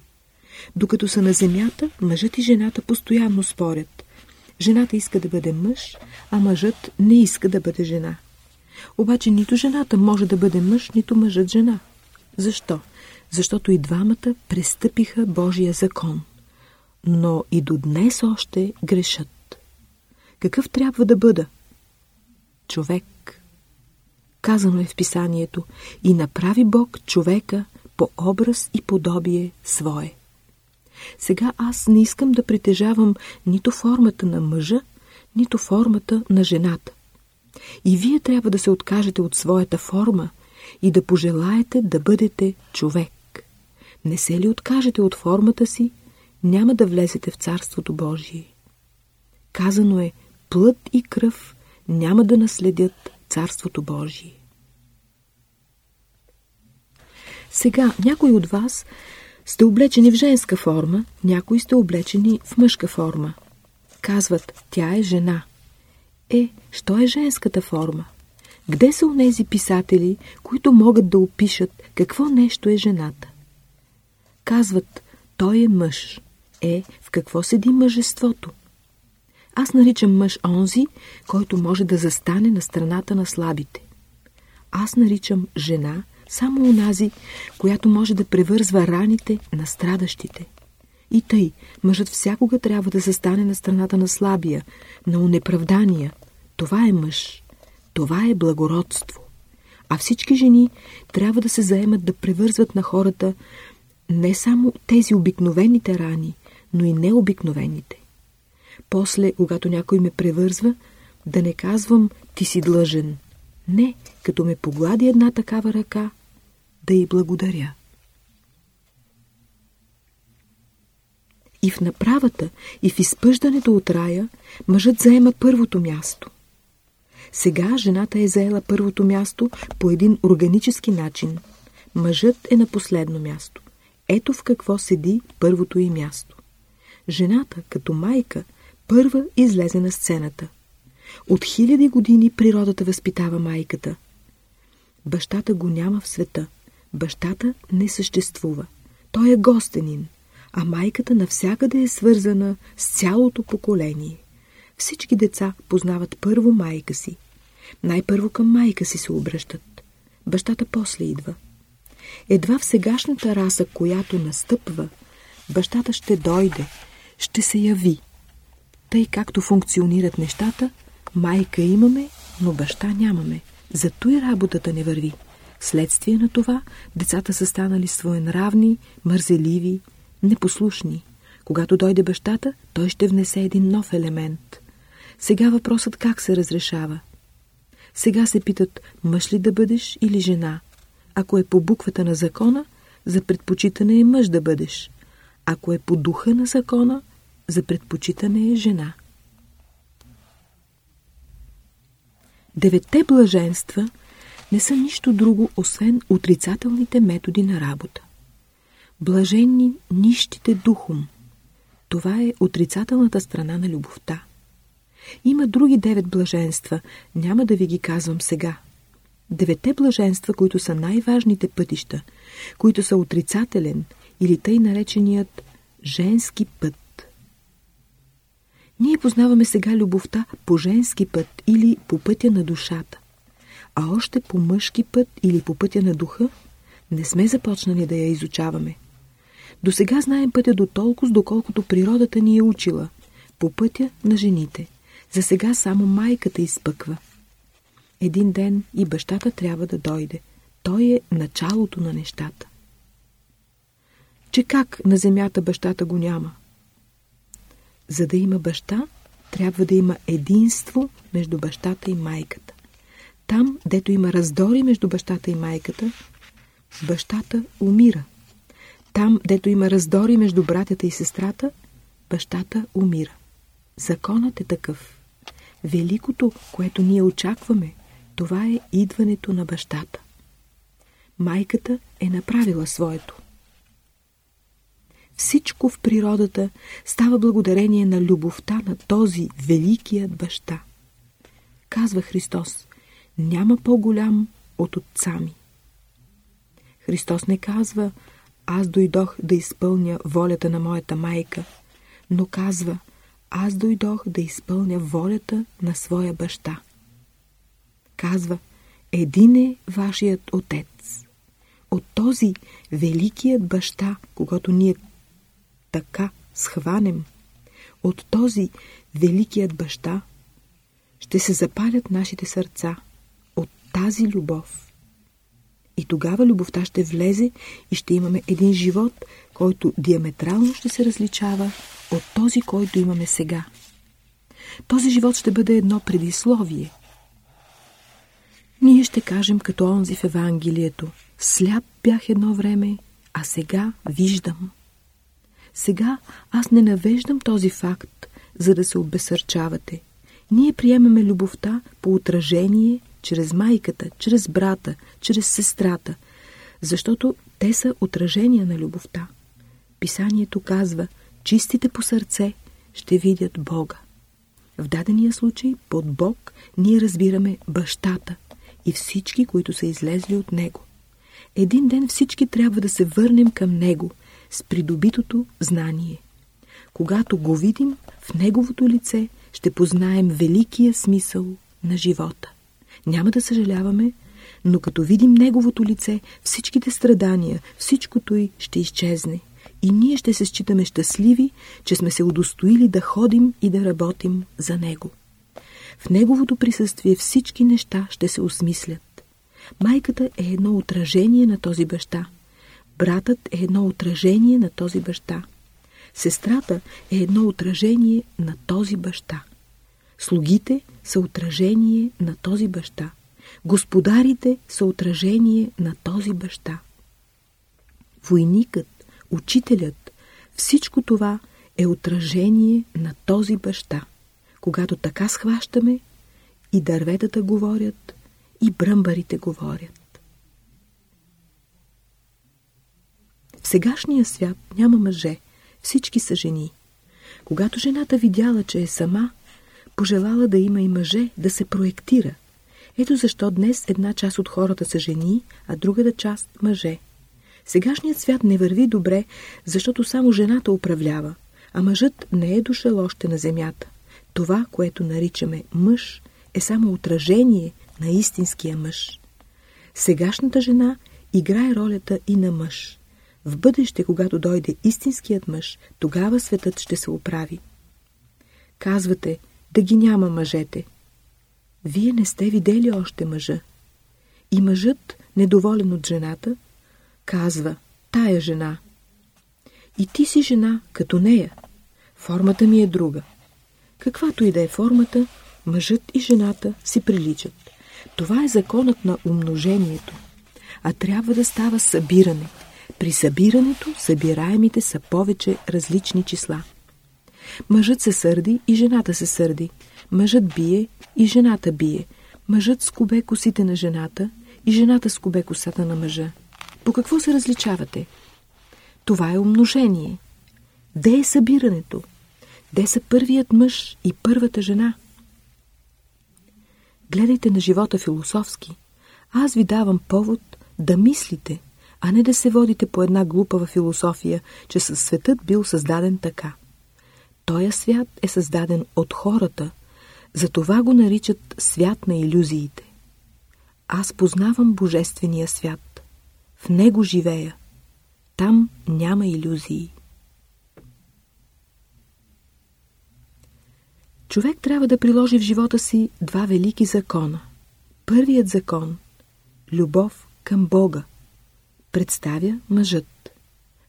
Докато са на земята, мъжът и жената постоянно спорят. Жената иска да бъде мъж, а мъжът не иска да бъде жена. Обаче нито жената може да бъде мъж, нито мъжът жена. Защо? Защото и двамата престъпиха Божия закон. Но и до днес още грешат. Какъв трябва да бъда? Човек. Казано е в писанието и направи Бог човека по образ и подобие свое. Сега аз не искам да притежавам нито формата на мъжа, нито формата на жената. И вие трябва да се откажете от своята форма и да пожелаете да бъдете човек. Не се ли откажете от формата си, няма да влезете в Царството Божие. Казано е, плът и кръв няма да наследят Царството Божие. Сега някой от вас сте облечени в женска форма, някои сте облечени в мъжка форма. Казват, тя е жена. Е, що е женската форма? Где са онези писатели, които могат да опишат какво нещо е жената? Казват, той е мъж. Е, в какво седи мъжеството? Аз наричам мъж онзи, който може да застане на страната на слабите. Аз наричам жена само унази, която може да превързва раните на страдащите. И тъй, мъжът всякога трябва да застане на страната на слабия, на унеправдания. Това е мъж. Това е благородство. А всички жени трябва да се заемат да превързват на хората не само тези обикновените рани, но и необикновените. После, когато някой ме превързва, да не казвам «ти си длъжен». Не, като ме поглади една такава ръка, да й благодаря. И в направата, и в изпъждането от рая, мъжът заема първото място. Сега жената е заела първото място по един органически начин. Мъжът е на последно място. Ето в какво седи първото и място. Жената, като майка, първа излезе на сцената. От хиляди години природата възпитава майката. Бащата го няма в света. Бащата не съществува. Той е гостенин, а майката навсякъде е свързана с цялото поколение. Всички деца познават първо майка си. Най-първо към майка си се обръщат. Бащата после идва. Едва в сегашната раса, която настъпва, бащата ще дойде, ще се яви. Тъй както функционират нещата, майка имаме, но баща нямаме. Зато и работата не върви. Следствие на това, децата са станали своенравни, мързеливи, непослушни. Когато дойде бащата, той ще внесе един нов елемент. Сега въпросът как се разрешава? Сега се питат, мъж ли да бъдеш или жена? Ако е по буквата на закона, за предпочитане е мъж да бъдеш. Ако е по духа на закона, за предпочитане е жена. Деветте блаженства не са нищо друго, освен отрицателните методи на работа. Блаженни нищите духом. Това е отрицателната страна на любовта. Има други девет блаженства, няма да ви ги казвам сега. Девете блаженства, които са най-важните пътища, които са отрицателен или тъй нареченият женски път. Ние познаваме сега любовта по женски път или по пътя на душата, а още по мъжки път или по пътя на духа не сме започнали да я изучаваме. До сега знаем пътя до толкова, доколкото природата ни е учила, по пътя на жените. За сега само майката изпъква. Един ден и бащата трябва да дойде. Той е началото на нещата. Че как на земята бащата го няма? За да има баща, трябва да има единство между бащата и майката. Там, дето има раздори между бащата и майката, бащата умира. Там, дето има раздори между братята и сестрата, бащата умира. Законът е такъв. Великото, което ние очакваме, това е идването на бащата. Майката е направила своето. Всичко в природата става благодарение на любовта на този великият баща. Казва Христос, няма по-голям от отца ми. Христос не казва, аз дойдох да изпълня волята на моята майка, но казва, аз дойдох да изпълня волята на своя баща. Казва, един е вашият отец. От този великият баща, когато ние така схванем, от този великият баща ще се запалят нашите сърца от тази любов. И тогава любовта ще влезе и ще имаме един живот, който диаметрално ще се различава от този, който имаме сега. Този живот ще бъде едно предисловие. Ние ще кажем като онзи в Евангелието. Сляп бях едно време, а сега виждам. Сега аз не навеждам този факт, за да се обесърчавате. Ние приемаме любовта по отражение, чрез майката, чрез брата, чрез сестрата, защото те са отражения на любовта. Писанието казва, чистите по сърце ще видят Бога. В дадения случай под Бог ние разбираме бащата и всички, които са излезли от Него. Един ден всички трябва да се върнем към Него с придобитото знание. Когато го видим в Неговото лице, ще познаем великия смисъл на живота. Няма да съжаляваме, но като видим Неговото лице, всичките страдания, всичкото й ще изчезне. И ние ще се считаме щастливи, че сме се удостоили да ходим и да работим за Него. В Неговото присъствие всички неща ще се осмислят. Майката е едно отражение на този баща. Братът е едно отражение на този баща. Сестрата е едно отражение на този баща. Слугите са отражение на този баща. Господарите са отражение на този баща. Войникът, учителят, всичко това е отражение на този баща. Когато така схващаме, и дърветата говорят, и бръмбарите говорят. В сегашния свят няма мъже, всички са жени. Когато жената видяла, че е сама, пожелала да има и мъже, да се проектира. Ето защо днес една част от хората са жени, а другата част мъже. Сегашният свят не върви добре, защото само жената управлява, а мъжът не е дошъл още на земята. Това, което наричаме мъж, е само отражение на истинския мъж. Сегашната жена играе ролята и на мъж. В бъдеще, когато дойде истинският мъж, тогава светът ще се оправи. Казвате, да ги няма мъжете. Вие не сте видели още мъжа. И мъжът, недоволен от жената, казва, тая жена. И ти си жена, като нея. Формата ми е друга. Каквато и да е формата, мъжът и жената си приличат. Това е законът на умножението. А трябва да става събиране. При събирането събираемите са повече различни числа. Мъжът се сърди и жената се сърди. Мъжът бие и жената бие. Мъжът скубе косите на жената и жената скубе косата на мъжа. По какво се различавате? Това е умножение. Де е събирането? Де са първият мъж и първата жена? Гледайте на живота философски. Аз ви давам повод да мислите, а не да се водите по една глупава философия, че със светът бил създаден така. Тоя свят е създаден от хората, затова го наричат свят на иллюзиите. Аз познавам Божествения свят. В него живея. Там няма иллюзии. Човек трябва да приложи в живота си два велики закона. Първият закон – любов към Бога – представя мъжът.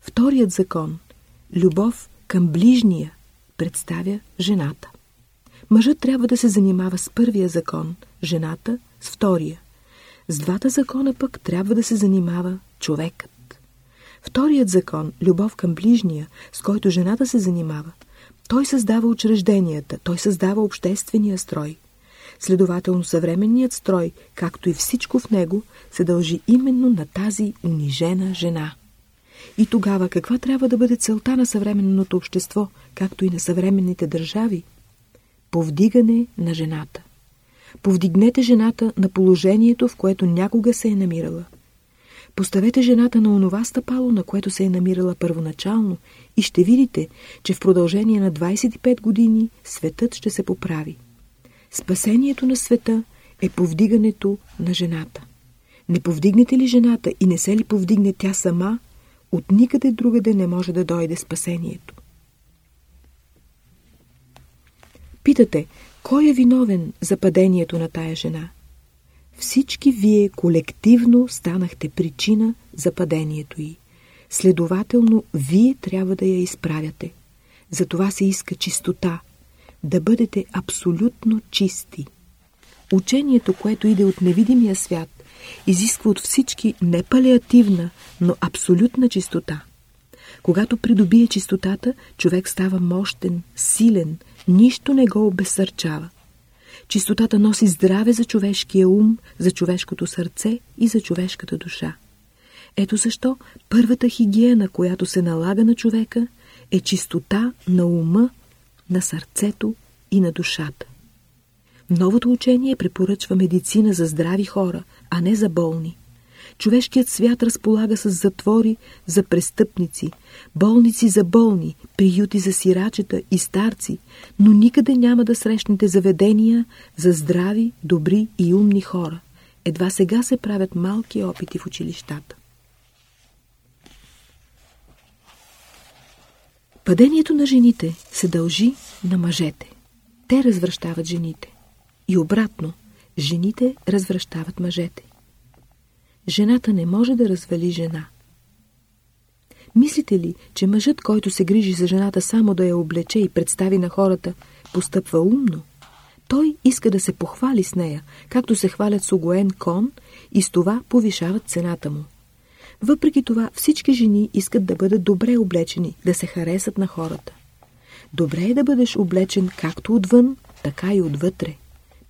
Вторият закон – любов към ближния – представя жената. Мъжът трябва да се занимава с първия закон, жената – с втория. С двата закона пък трябва да се занимава човекът. Вторият закон, любов към ближния, с който жената се занимава, той създава учрежденията, той създава обществения строй. Следователно съвременният строй, както и всичко в него, се дължи именно на тази унижена жена. И тогава каква трябва да бъде целта на съвременното общество, както и на съвременните държави? Повдигане на жената. Повдигнете жената на положението, в което някога се е намирала. Поставете жената на онова стъпало, на което се е намирала първоначално и ще видите, че в продължение на 25 години светът ще се поправи. Спасението на света е повдигането на жената. Не повдигнете ли жената и не се ли повдигне тя сама, от никъде другаде не може да дойде спасението. Питате, кой е виновен за падението на тая жена? Всички вие колективно станахте причина за падението й. Следователно, вие трябва да я изправяте. Затова се иска чистота, да бъдете абсолютно чисти. Учението, което иде от невидимия свят, изисква от всички не палиативна, но абсолютна чистота. Когато придобие чистотата, човек става мощен, силен, нищо не го обесърчава. Чистотата носи здраве за човешкия ум, за човешкото сърце и за човешката душа. Ето защо първата хигиена, която се налага на човека, е чистота на ума, на сърцето и на душата. Новото учение препоръчва медицина за здрави хора, а не за болни. Човешкият свят разполага с затвори за престъпници, болници за болни, приюти за сирачета и старци, но никъде няма да срещнете заведения за здрави, добри и умни хора. Едва сега се правят малки опити в училищата. Падението на жените се дължи на мъжете. Те развръщават жените. И обратно, жените развръщават мъжете. Жената не може да развали жена. Мислите ли, че мъжът, който се грижи за жената само да я облече и представи на хората, постъпва умно? Той иска да се похвали с нея, както се хвалят с огоен кон и с това повишават цената му. Въпреки това всички жени искат да бъдат добре облечени, да се харесат на хората. Добре е да бъдеш облечен както отвън, така и отвътре.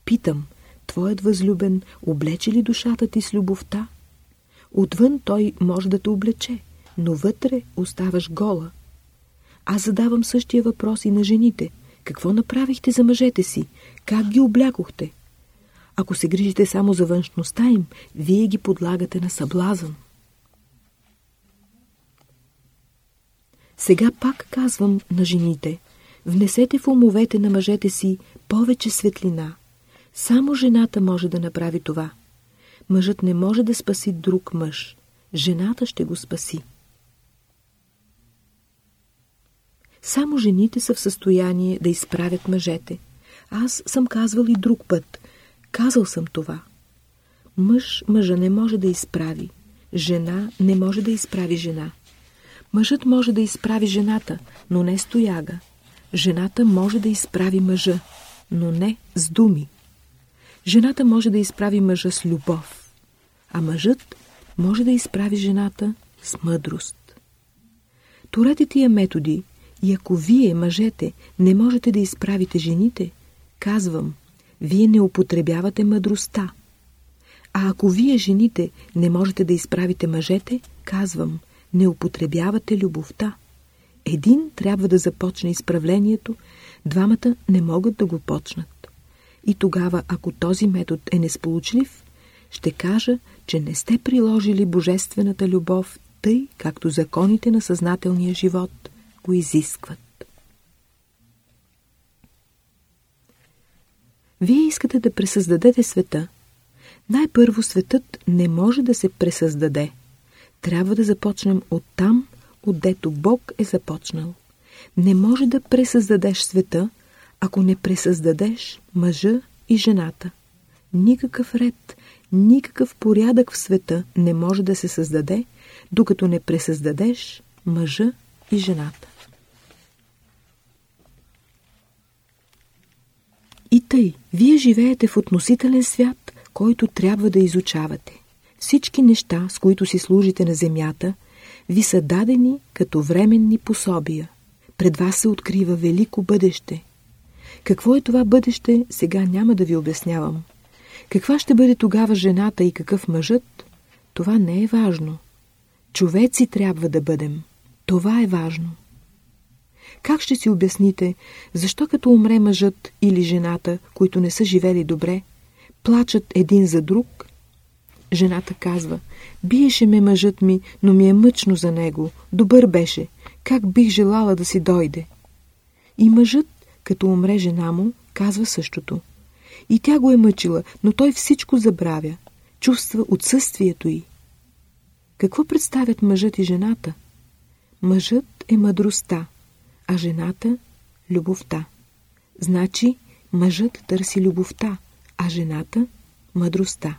Питам, твоят възлюбен облече ли душата ти с любовта? Отвън той може да те облече, но вътре оставаш гола. Аз задавам същия въпрос и на жените. Какво направихте за мъжете си? Как ги облякохте? Ако се грижите само за външността им, вие ги подлагате на съблазън. Сега пак казвам на жените, внесете в умовете на мъжете си повече светлина. Само жената може да направи това. Мъжът не може да спаси друг мъж. Жената ще го спаси. Само жените са в състояние да изправят мъжете. Аз съм казвал и друг път. Казал съм това. Мъж мъжа не може да изправи. Жена не може да изправи жена. Мъжът може да изправи жената, но не с тояга. Жената може да изправи мъжа, но не с думи. Жената може да изправи мъжа с любов, а мъжът може да изправи жената с мъдрост. Турете тия методи и ако вие, мъжете, не можете да изправите жените, казвам, вие не употребявате мъдростта. А ако вие, жените, не можете да изправите мъжете, казвам, не употребявате любовта. Един трябва да започне изправлението, двамата не могат да го почнат. И тогава, ако този метод е несполучлив, ще кажа, че не сте приложили божествената любов тъй, както законите на съзнателния живот го изискват. Вие искате да пресъздадете света. Най-първо светът не може да се пресъздаде. Трябва да започнем от там, отдето Бог е започнал. Не може да пресъздадеш света, ако не пресъздадеш мъжа и жената. Никакъв ред, никакъв порядък в света не може да се създаде, докато не пресъздадеш мъжа и жената. И тъй, вие живеете в относителен свят, който трябва да изучавате. Всички неща, с които си служите на земята, ви са дадени като временни пособия. Пред вас се открива велико бъдеще. Какво е това бъдеще, сега няма да ви обяснявам. Каква ще бъде тогава жената и какъв мъжът, това не е важно. Човеци трябва да бъдем. Това е важно. Как ще си обясните, защо като умре мъжът или жената, които не са живели добре, плачат един за друг? Жената казва, биеше ме мъжът ми, но ми е мъчно за него. Добър беше. Как бих желала да си дойде? И мъжът, като умре жена му, казва същото. И тя го е мъчила, но той всичко забравя. Чувства отсъствието й. Какво представят мъжът и жената? Мъжът е мъдростта, а жената – любовта. Значи мъжът търси любовта, а жената – мъдростта.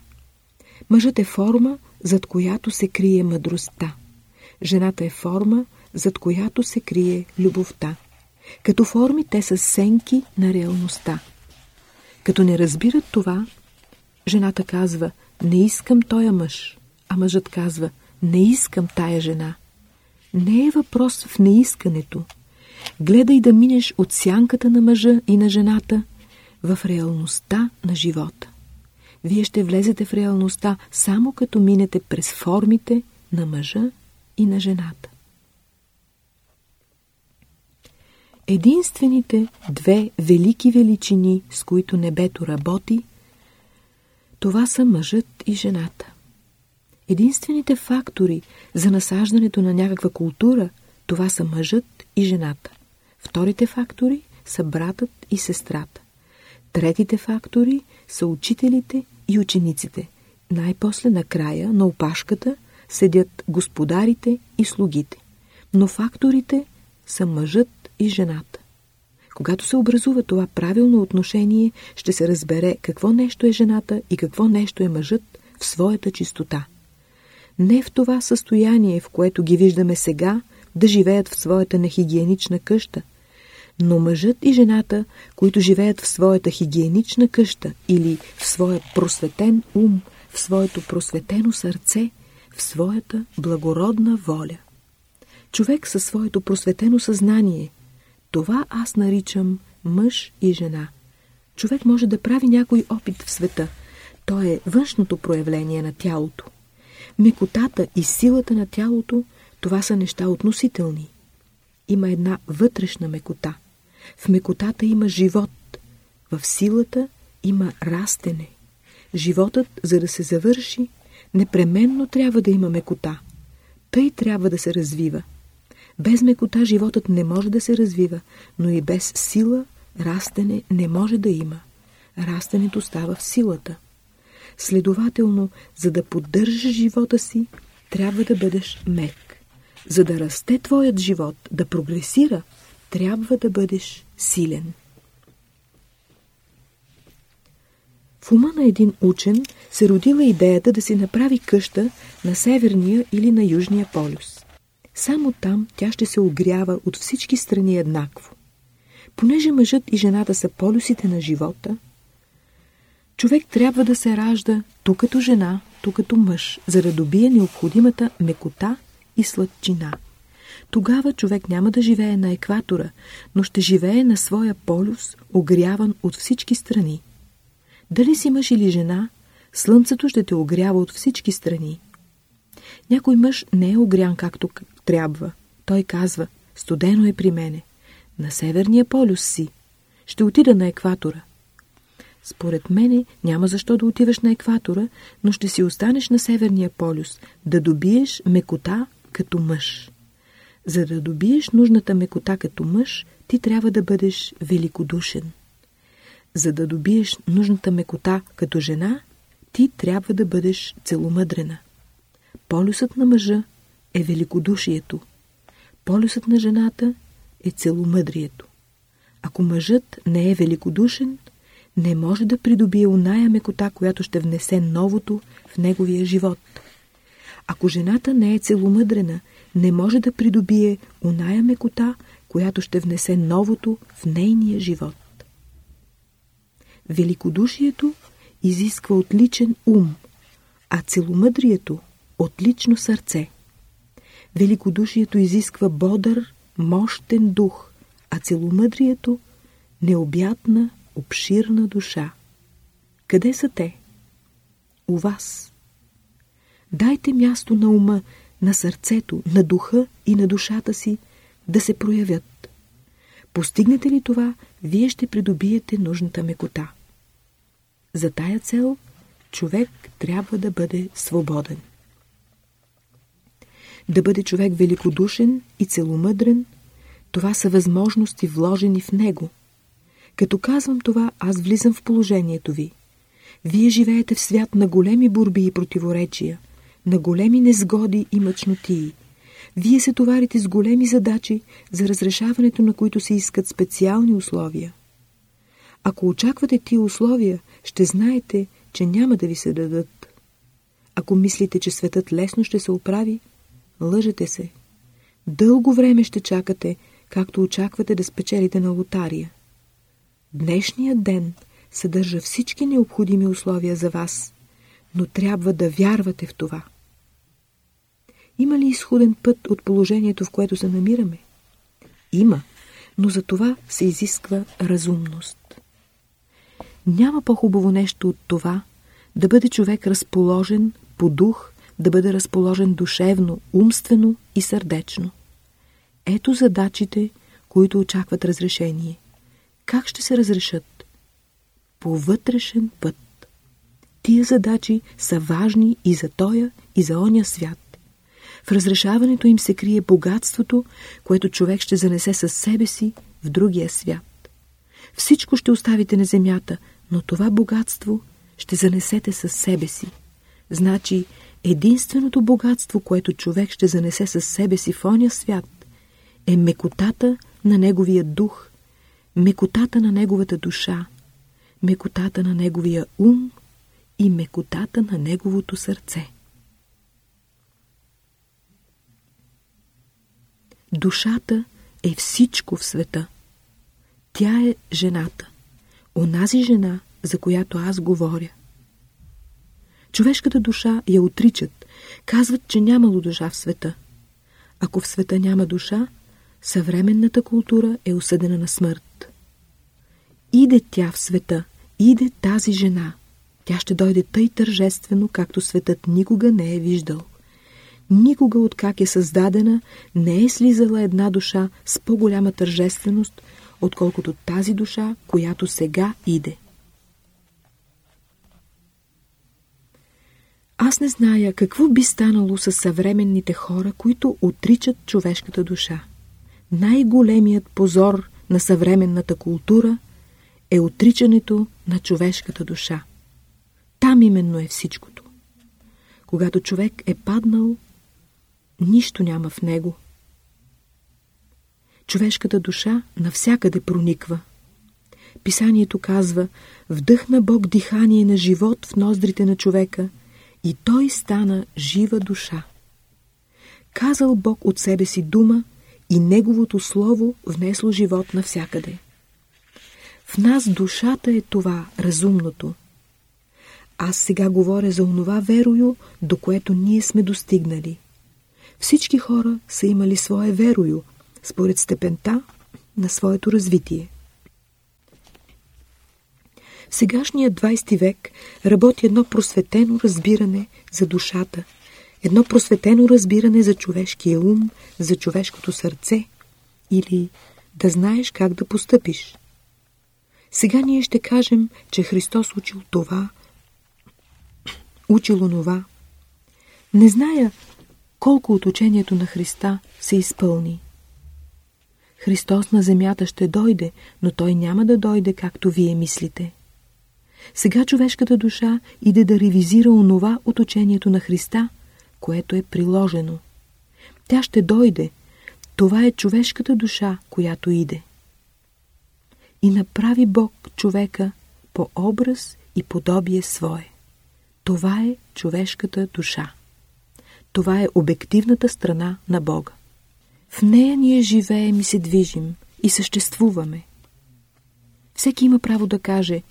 Мъжът е форма, зад която се крие мъдростта. Жената е форма, зад която се крие любовта. Като форми те са сенки на реалността. Като не разбират това, жената казва «Не искам тоя мъж», а мъжът казва «Не искам тая жена». Не е въпрос в неискането. Гледай да минеш от сянката на мъжа и на жената в реалността на живота. Вие ще влезете в реалността само като минете през формите на мъжа и на жената. Единствените две велики величини, с които небето работи, това са мъжът и жената. Единствените фактори за насаждането на някаква култура, това са мъжът и жената. Вторите фактори са братът и сестрата. Третите фактори са учителите и учениците. Най-после накрая на опашката седят господарите и слугите. Но факторите са мъжът и жената. Когато се образува това правилно отношение, ще се разбере какво нещо е жената и какво нещо е мъжът в своята чистота. Не в това състояние, в което ги виждаме сега, да живеят в своята нехигиенична къща, но мъжът и жената, които живеят в своята хигиенична къща или в своя просветен ум, в своето просветено сърце, в своята благородна воля. Човек със своето просветено съзнание, това аз наричам мъж и жена. Човек може да прави някой опит в света. То е външното проявление на тялото. Мекотата и силата на тялото, това са неща относителни. Има една вътрешна мекота. В мекотата има живот. В силата има растене. Животът, за да се завърши, непременно трябва да има мекота. Тъй трябва да се развива. Без мекота животът не може да се развива, но и без сила растене не може да има. Растенето става в силата. Следователно, за да поддържаш живота си, трябва да бъдеш мек. За да расте твоят живот, да прогресира, трябва да бъдеш силен. В ума на един учен се родила идеята да си направи къща на северния или на южния полюс. Само там тя ще се огрява от всички страни еднакво. Понеже мъжът и жената са полюсите на живота, човек трябва да се ражда ту като жена, ту като мъж, за да добие необходимата мекота и сладчина. Тогава човек няма да живее на екватора, но ще живее на своя полюс, огряван от всички страни. Дали си мъж или жена, слънцето ще те огрява от всички страни. Някой мъж не е огрян както трябва. Той казва, студено е при мене. На северния полюс си. Ще отида на екватора. Според мене няма защо да отиваш на екватора, но ще си останеш на северния полюс, да добиеш мекота като мъж. За да добиеш нужната мекота като мъж, ти трябва да бъдеш великодушен. За да добиеш нужната мекота като жена, ти трябва да бъдеш целомъдрена. Полюсът на мъжа е великодушието. Полюсът на жената е целомъдрието. Ако мъжът не е великодушен, не може да придобие оная мекота, която ще внесе новото в неговия живот. Ако жената не е целомъдрена, не може да придобие оная мекота, която ще внесе новото в нейния живот. Великодушието изисква отличен ум, а целомъдрието – отлично сърце. Великодушието изисква бодър, мощен дух, а целомъдрието – необятна, обширна душа. Къде са те? У вас. Дайте място на ума, на сърцето, на духа и на душата си да се проявят. Постигнете ли това, вие ще придобиете нужната мекота. За тая цел човек трябва да бъде свободен. Да бъде човек великодушен и целомъдрен, това са възможности вложени в него. Като казвам това, аз влизам в положението ви. Вие живеете в свят на големи борби и противоречия, на големи незгоди и мъчнотии. Вие се товарите с големи задачи, за разрешаването на които се искат специални условия. Ако очаквате тия условия, ще знаете, че няма да ви се дадат. Ако мислите, че светът лесно ще се оправи, лъжете се. Дълго време ще чакате, както очаквате да спечелите на лотария. Днешният ден съдържа всички необходими условия за вас, но трябва да вярвате в това. Има ли изходен път от положението, в което се намираме? Има, но за това се изисква разумност. Няма по-хубаво нещо от това да бъде човек разположен по дух, да бъде разположен душевно, умствено и сърдечно. Ето задачите, които очакват разрешение. Как ще се разрешат? По вътрешен път. Тия задачи са важни и за тоя, и за оня свят. В разрешаването им се крие богатството, което човек ще занесе със себе си в другия свят. Всичко ще оставите на земята, но това богатство ще занесете със себе си. Значи, единственото богатство, което човек ще занесе със себе си в оня свят, е мекотата на неговия дух, мекотата на неговата душа, мекотата на неговия ум и мекотата на неговото сърце. Душата е всичко в света. Тя е жената онази жена, за която аз говоря. Човешката душа я отричат, казват, че нямало душа в света. Ако в света няма душа, съвременната култура е осъдена на смърт. Иде тя в света, иде тази жена. Тя ще дойде тъй тържествено, както светът никога не е виждал. Никога откак е създадена, не е слизала една душа с по-голяма тържественост, отколкото тази душа, която сега иде. Аз не зная какво би станало с съвременните хора, които отричат човешката душа. Най-големият позор на съвременната култура е отричането на човешката душа. Там именно е всичкото. Когато човек е паднал, нищо няма в него – Човешката душа навсякъде прониква. Писанието казва, вдъхна Бог дихание на живот в ноздрите на човека и той стана жива душа. Казал Бог от себе си дума и Неговото Слово внесло живот навсякъде. В нас душата е това, разумното. Аз сега говоря за онова верою, до което ние сме достигнали. Всички хора са имали свое верою, според степента на своето развитие. В сегашният 20 век работи едно просветено разбиране за душата, едно просветено разбиране за човешкия ум, за човешкото сърце или да знаеш как да постъпиш. Сега ние ще кажем, че Христос учил това, учил онова. Не зная колко от учението на Христа се изпълни. Христос на земята ще дойде, но Той няма да дойде, както вие мислите. Сега човешката душа иде да ревизира онова от учението на Христа, което е приложено. Тя ще дойде. Това е човешката душа, която иде. И направи Бог човека по образ и подобие свое. Това е човешката душа. Това е обективната страна на Бога. В нея ние живеем и се движим и съществуваме. Всеки има право да каже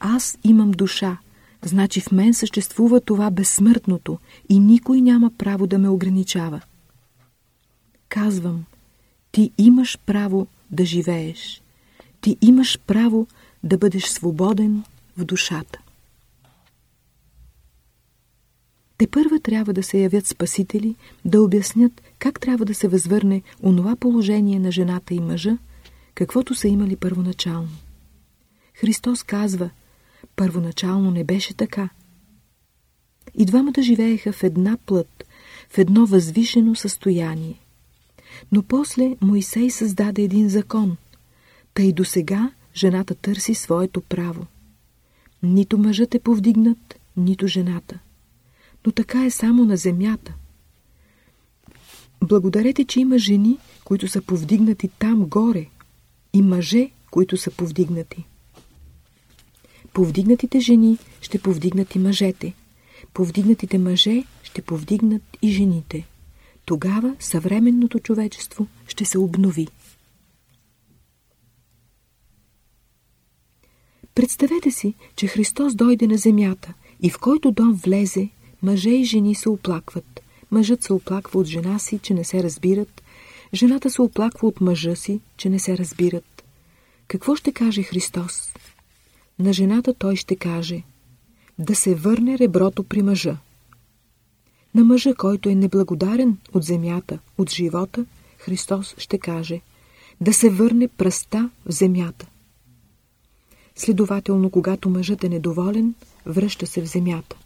«Аз имам душа, значи в мен съществува това безсмъртното и никой няма право да ме ограничава». Казвам, ти имаш право да живееш. Ти имаш право да бъдеш свободен в душата. Те първа трябва да се явят спасители, да обяснят как трябва да се възвърне онова положение на жената и мъжа, каквото са имали първоначално. Христос казва, първоначално не беше така. И двамата живееха в една плът, в едно възвишено състояние. Но после Моисей създаде един закон. Тъй до сега жената търси своето право. Нито мъжът е повдигнат, нито жената но така е само на земята. Благодарете, че има жени, които са повдигнати там горе и мъже, които са повдигнати. Повдигнатите жени ще повдигнат и мъжете. Повдигнатите мъже ще повдигнат и жените. Тогава съвременното човечество ще се обнови. Представете си, че Христос дойде на земята и в който дом влезе, Мъже и жени се оплакват. Мъжът се оплаква от жена си, че не се разбират. Жената се оплаква от мъжа си, че не се разбират. Какво ще каже Христос? На жената той ще каже да се върне реброто при мъжа. На мъжа, който е неблагодарен от земята, от живота, Христос ще каже да се върне пръста в земята. Следователно, когато мъжът е недоволен, връща се в земята.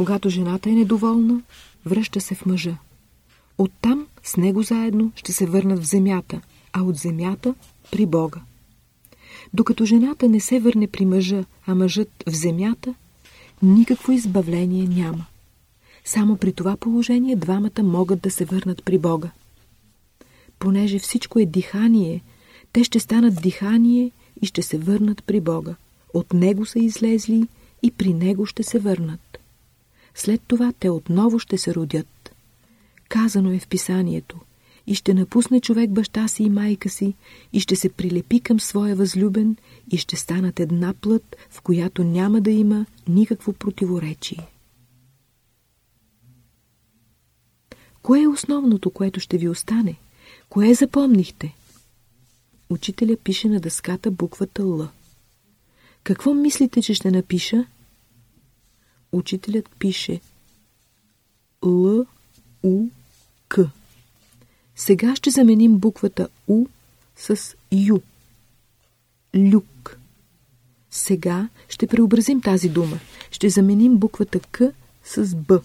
Когато жената е недоволна, връща се в мъжа. Оттам с него заедно ще се върнат в земята, а от земята при Бога. Докато жената не се върне при мъжа, а мъжът в земята, никакво избавление няма. Само при това положение двамата могат да се върнат при Бога. Понеже всичко е дихание, те ще станат дихание и ще се върнат при Бога. От Него са излезли и при Него ще се върнат. След това те отново ще се родят. Казано е в писанието и ще напусне човек баща си и майка си и ще се прилепи към своя възлюбен и ще станат една плът, в която няма да има никакво противоречие. Кое е основното, което ще ви остане? Кое запомнихте? Учителя пише на дъската буквата Л. Какво мислите, че ще напиша? Учителят пише Л, У, К. Сега ще заменим буквата У с Ю. Люк. Сега ще преобразим тази дума. Ще заменим буквата К с Б.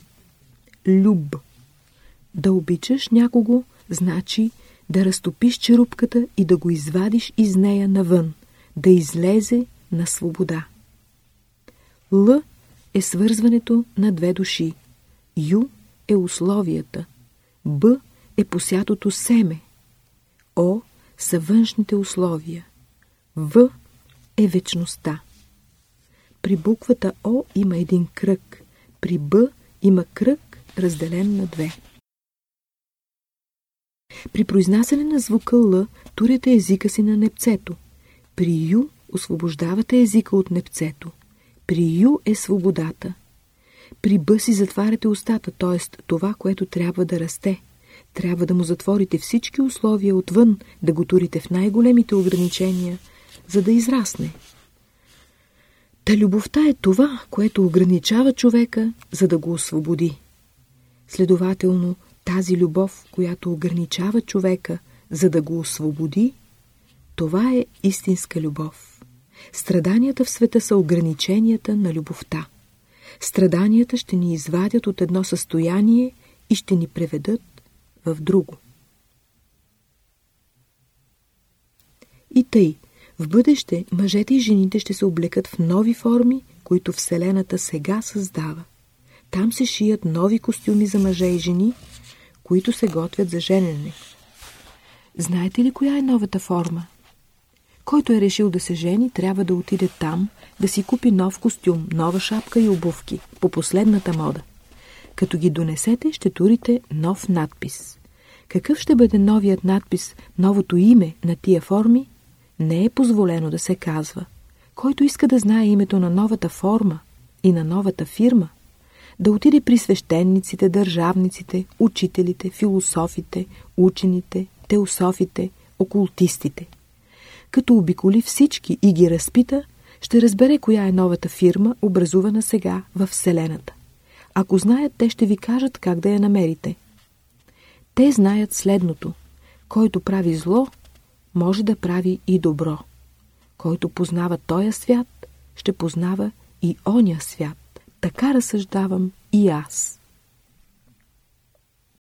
Люб. Да обичаш някого, значи да разтопиш черупката и да го извадиш из нея навън, да излезе на свобода. Л е свързването на две души. Ю е условията. Б е посятото семе. О са външните условия. В е вечността. При буквата О има един кръг, при Б има кръг, разделен на две. При произнасяне на звука Л туряте езика си на непцето. При Ю освобождавате езика от непцето. При Ю е свободата. При Б си затваряте устата, т.е. това, което трябва да расте. Трябва да му затворите всички условия отвън, да го турите в най-големите ограничения, за да израсне. Та любовта е това, което ограничава човека, за да го освободи. Следователно, тази любов, която ограничава човека, за да го освободи, това е истинска любов. Страданията в света са ограниченията на любовта. Страданията ще ни извадят от едно състояние и ще ни преведат в друго. И тъй, в бъдеще мъжете и жените ще се облекат в нови форми, които Вселената сега създава. Там се шият нови костюми за мъже и жени, които се готвят за женене. Знаете ли коя е новата форма? Който е решил да се жени, трябва да отиде там, да си купи нов костюм, нова шапка и обувки, по последната мода. Като ги донесете, ще турите нов надпис. Какъв ще бъде новият надпис, новото име на тия форми? Не е позволено да се казва. Който иска да знае името на новата форма и на новата фирма, да отиде при свещениците, държавниците, учителите, философите, учените, теософите, окултистите. Като обиколи всички и ги разпита, ще разбере коя е новата фирма, образувана сега в Вселената. Ако знаят, те ще ви кажат как да я намерите. Те знаят следното. Който прави зло, може да прави и добро. Който познава тоя свят, ще познава и оня свят. Така разсъждавам и аз.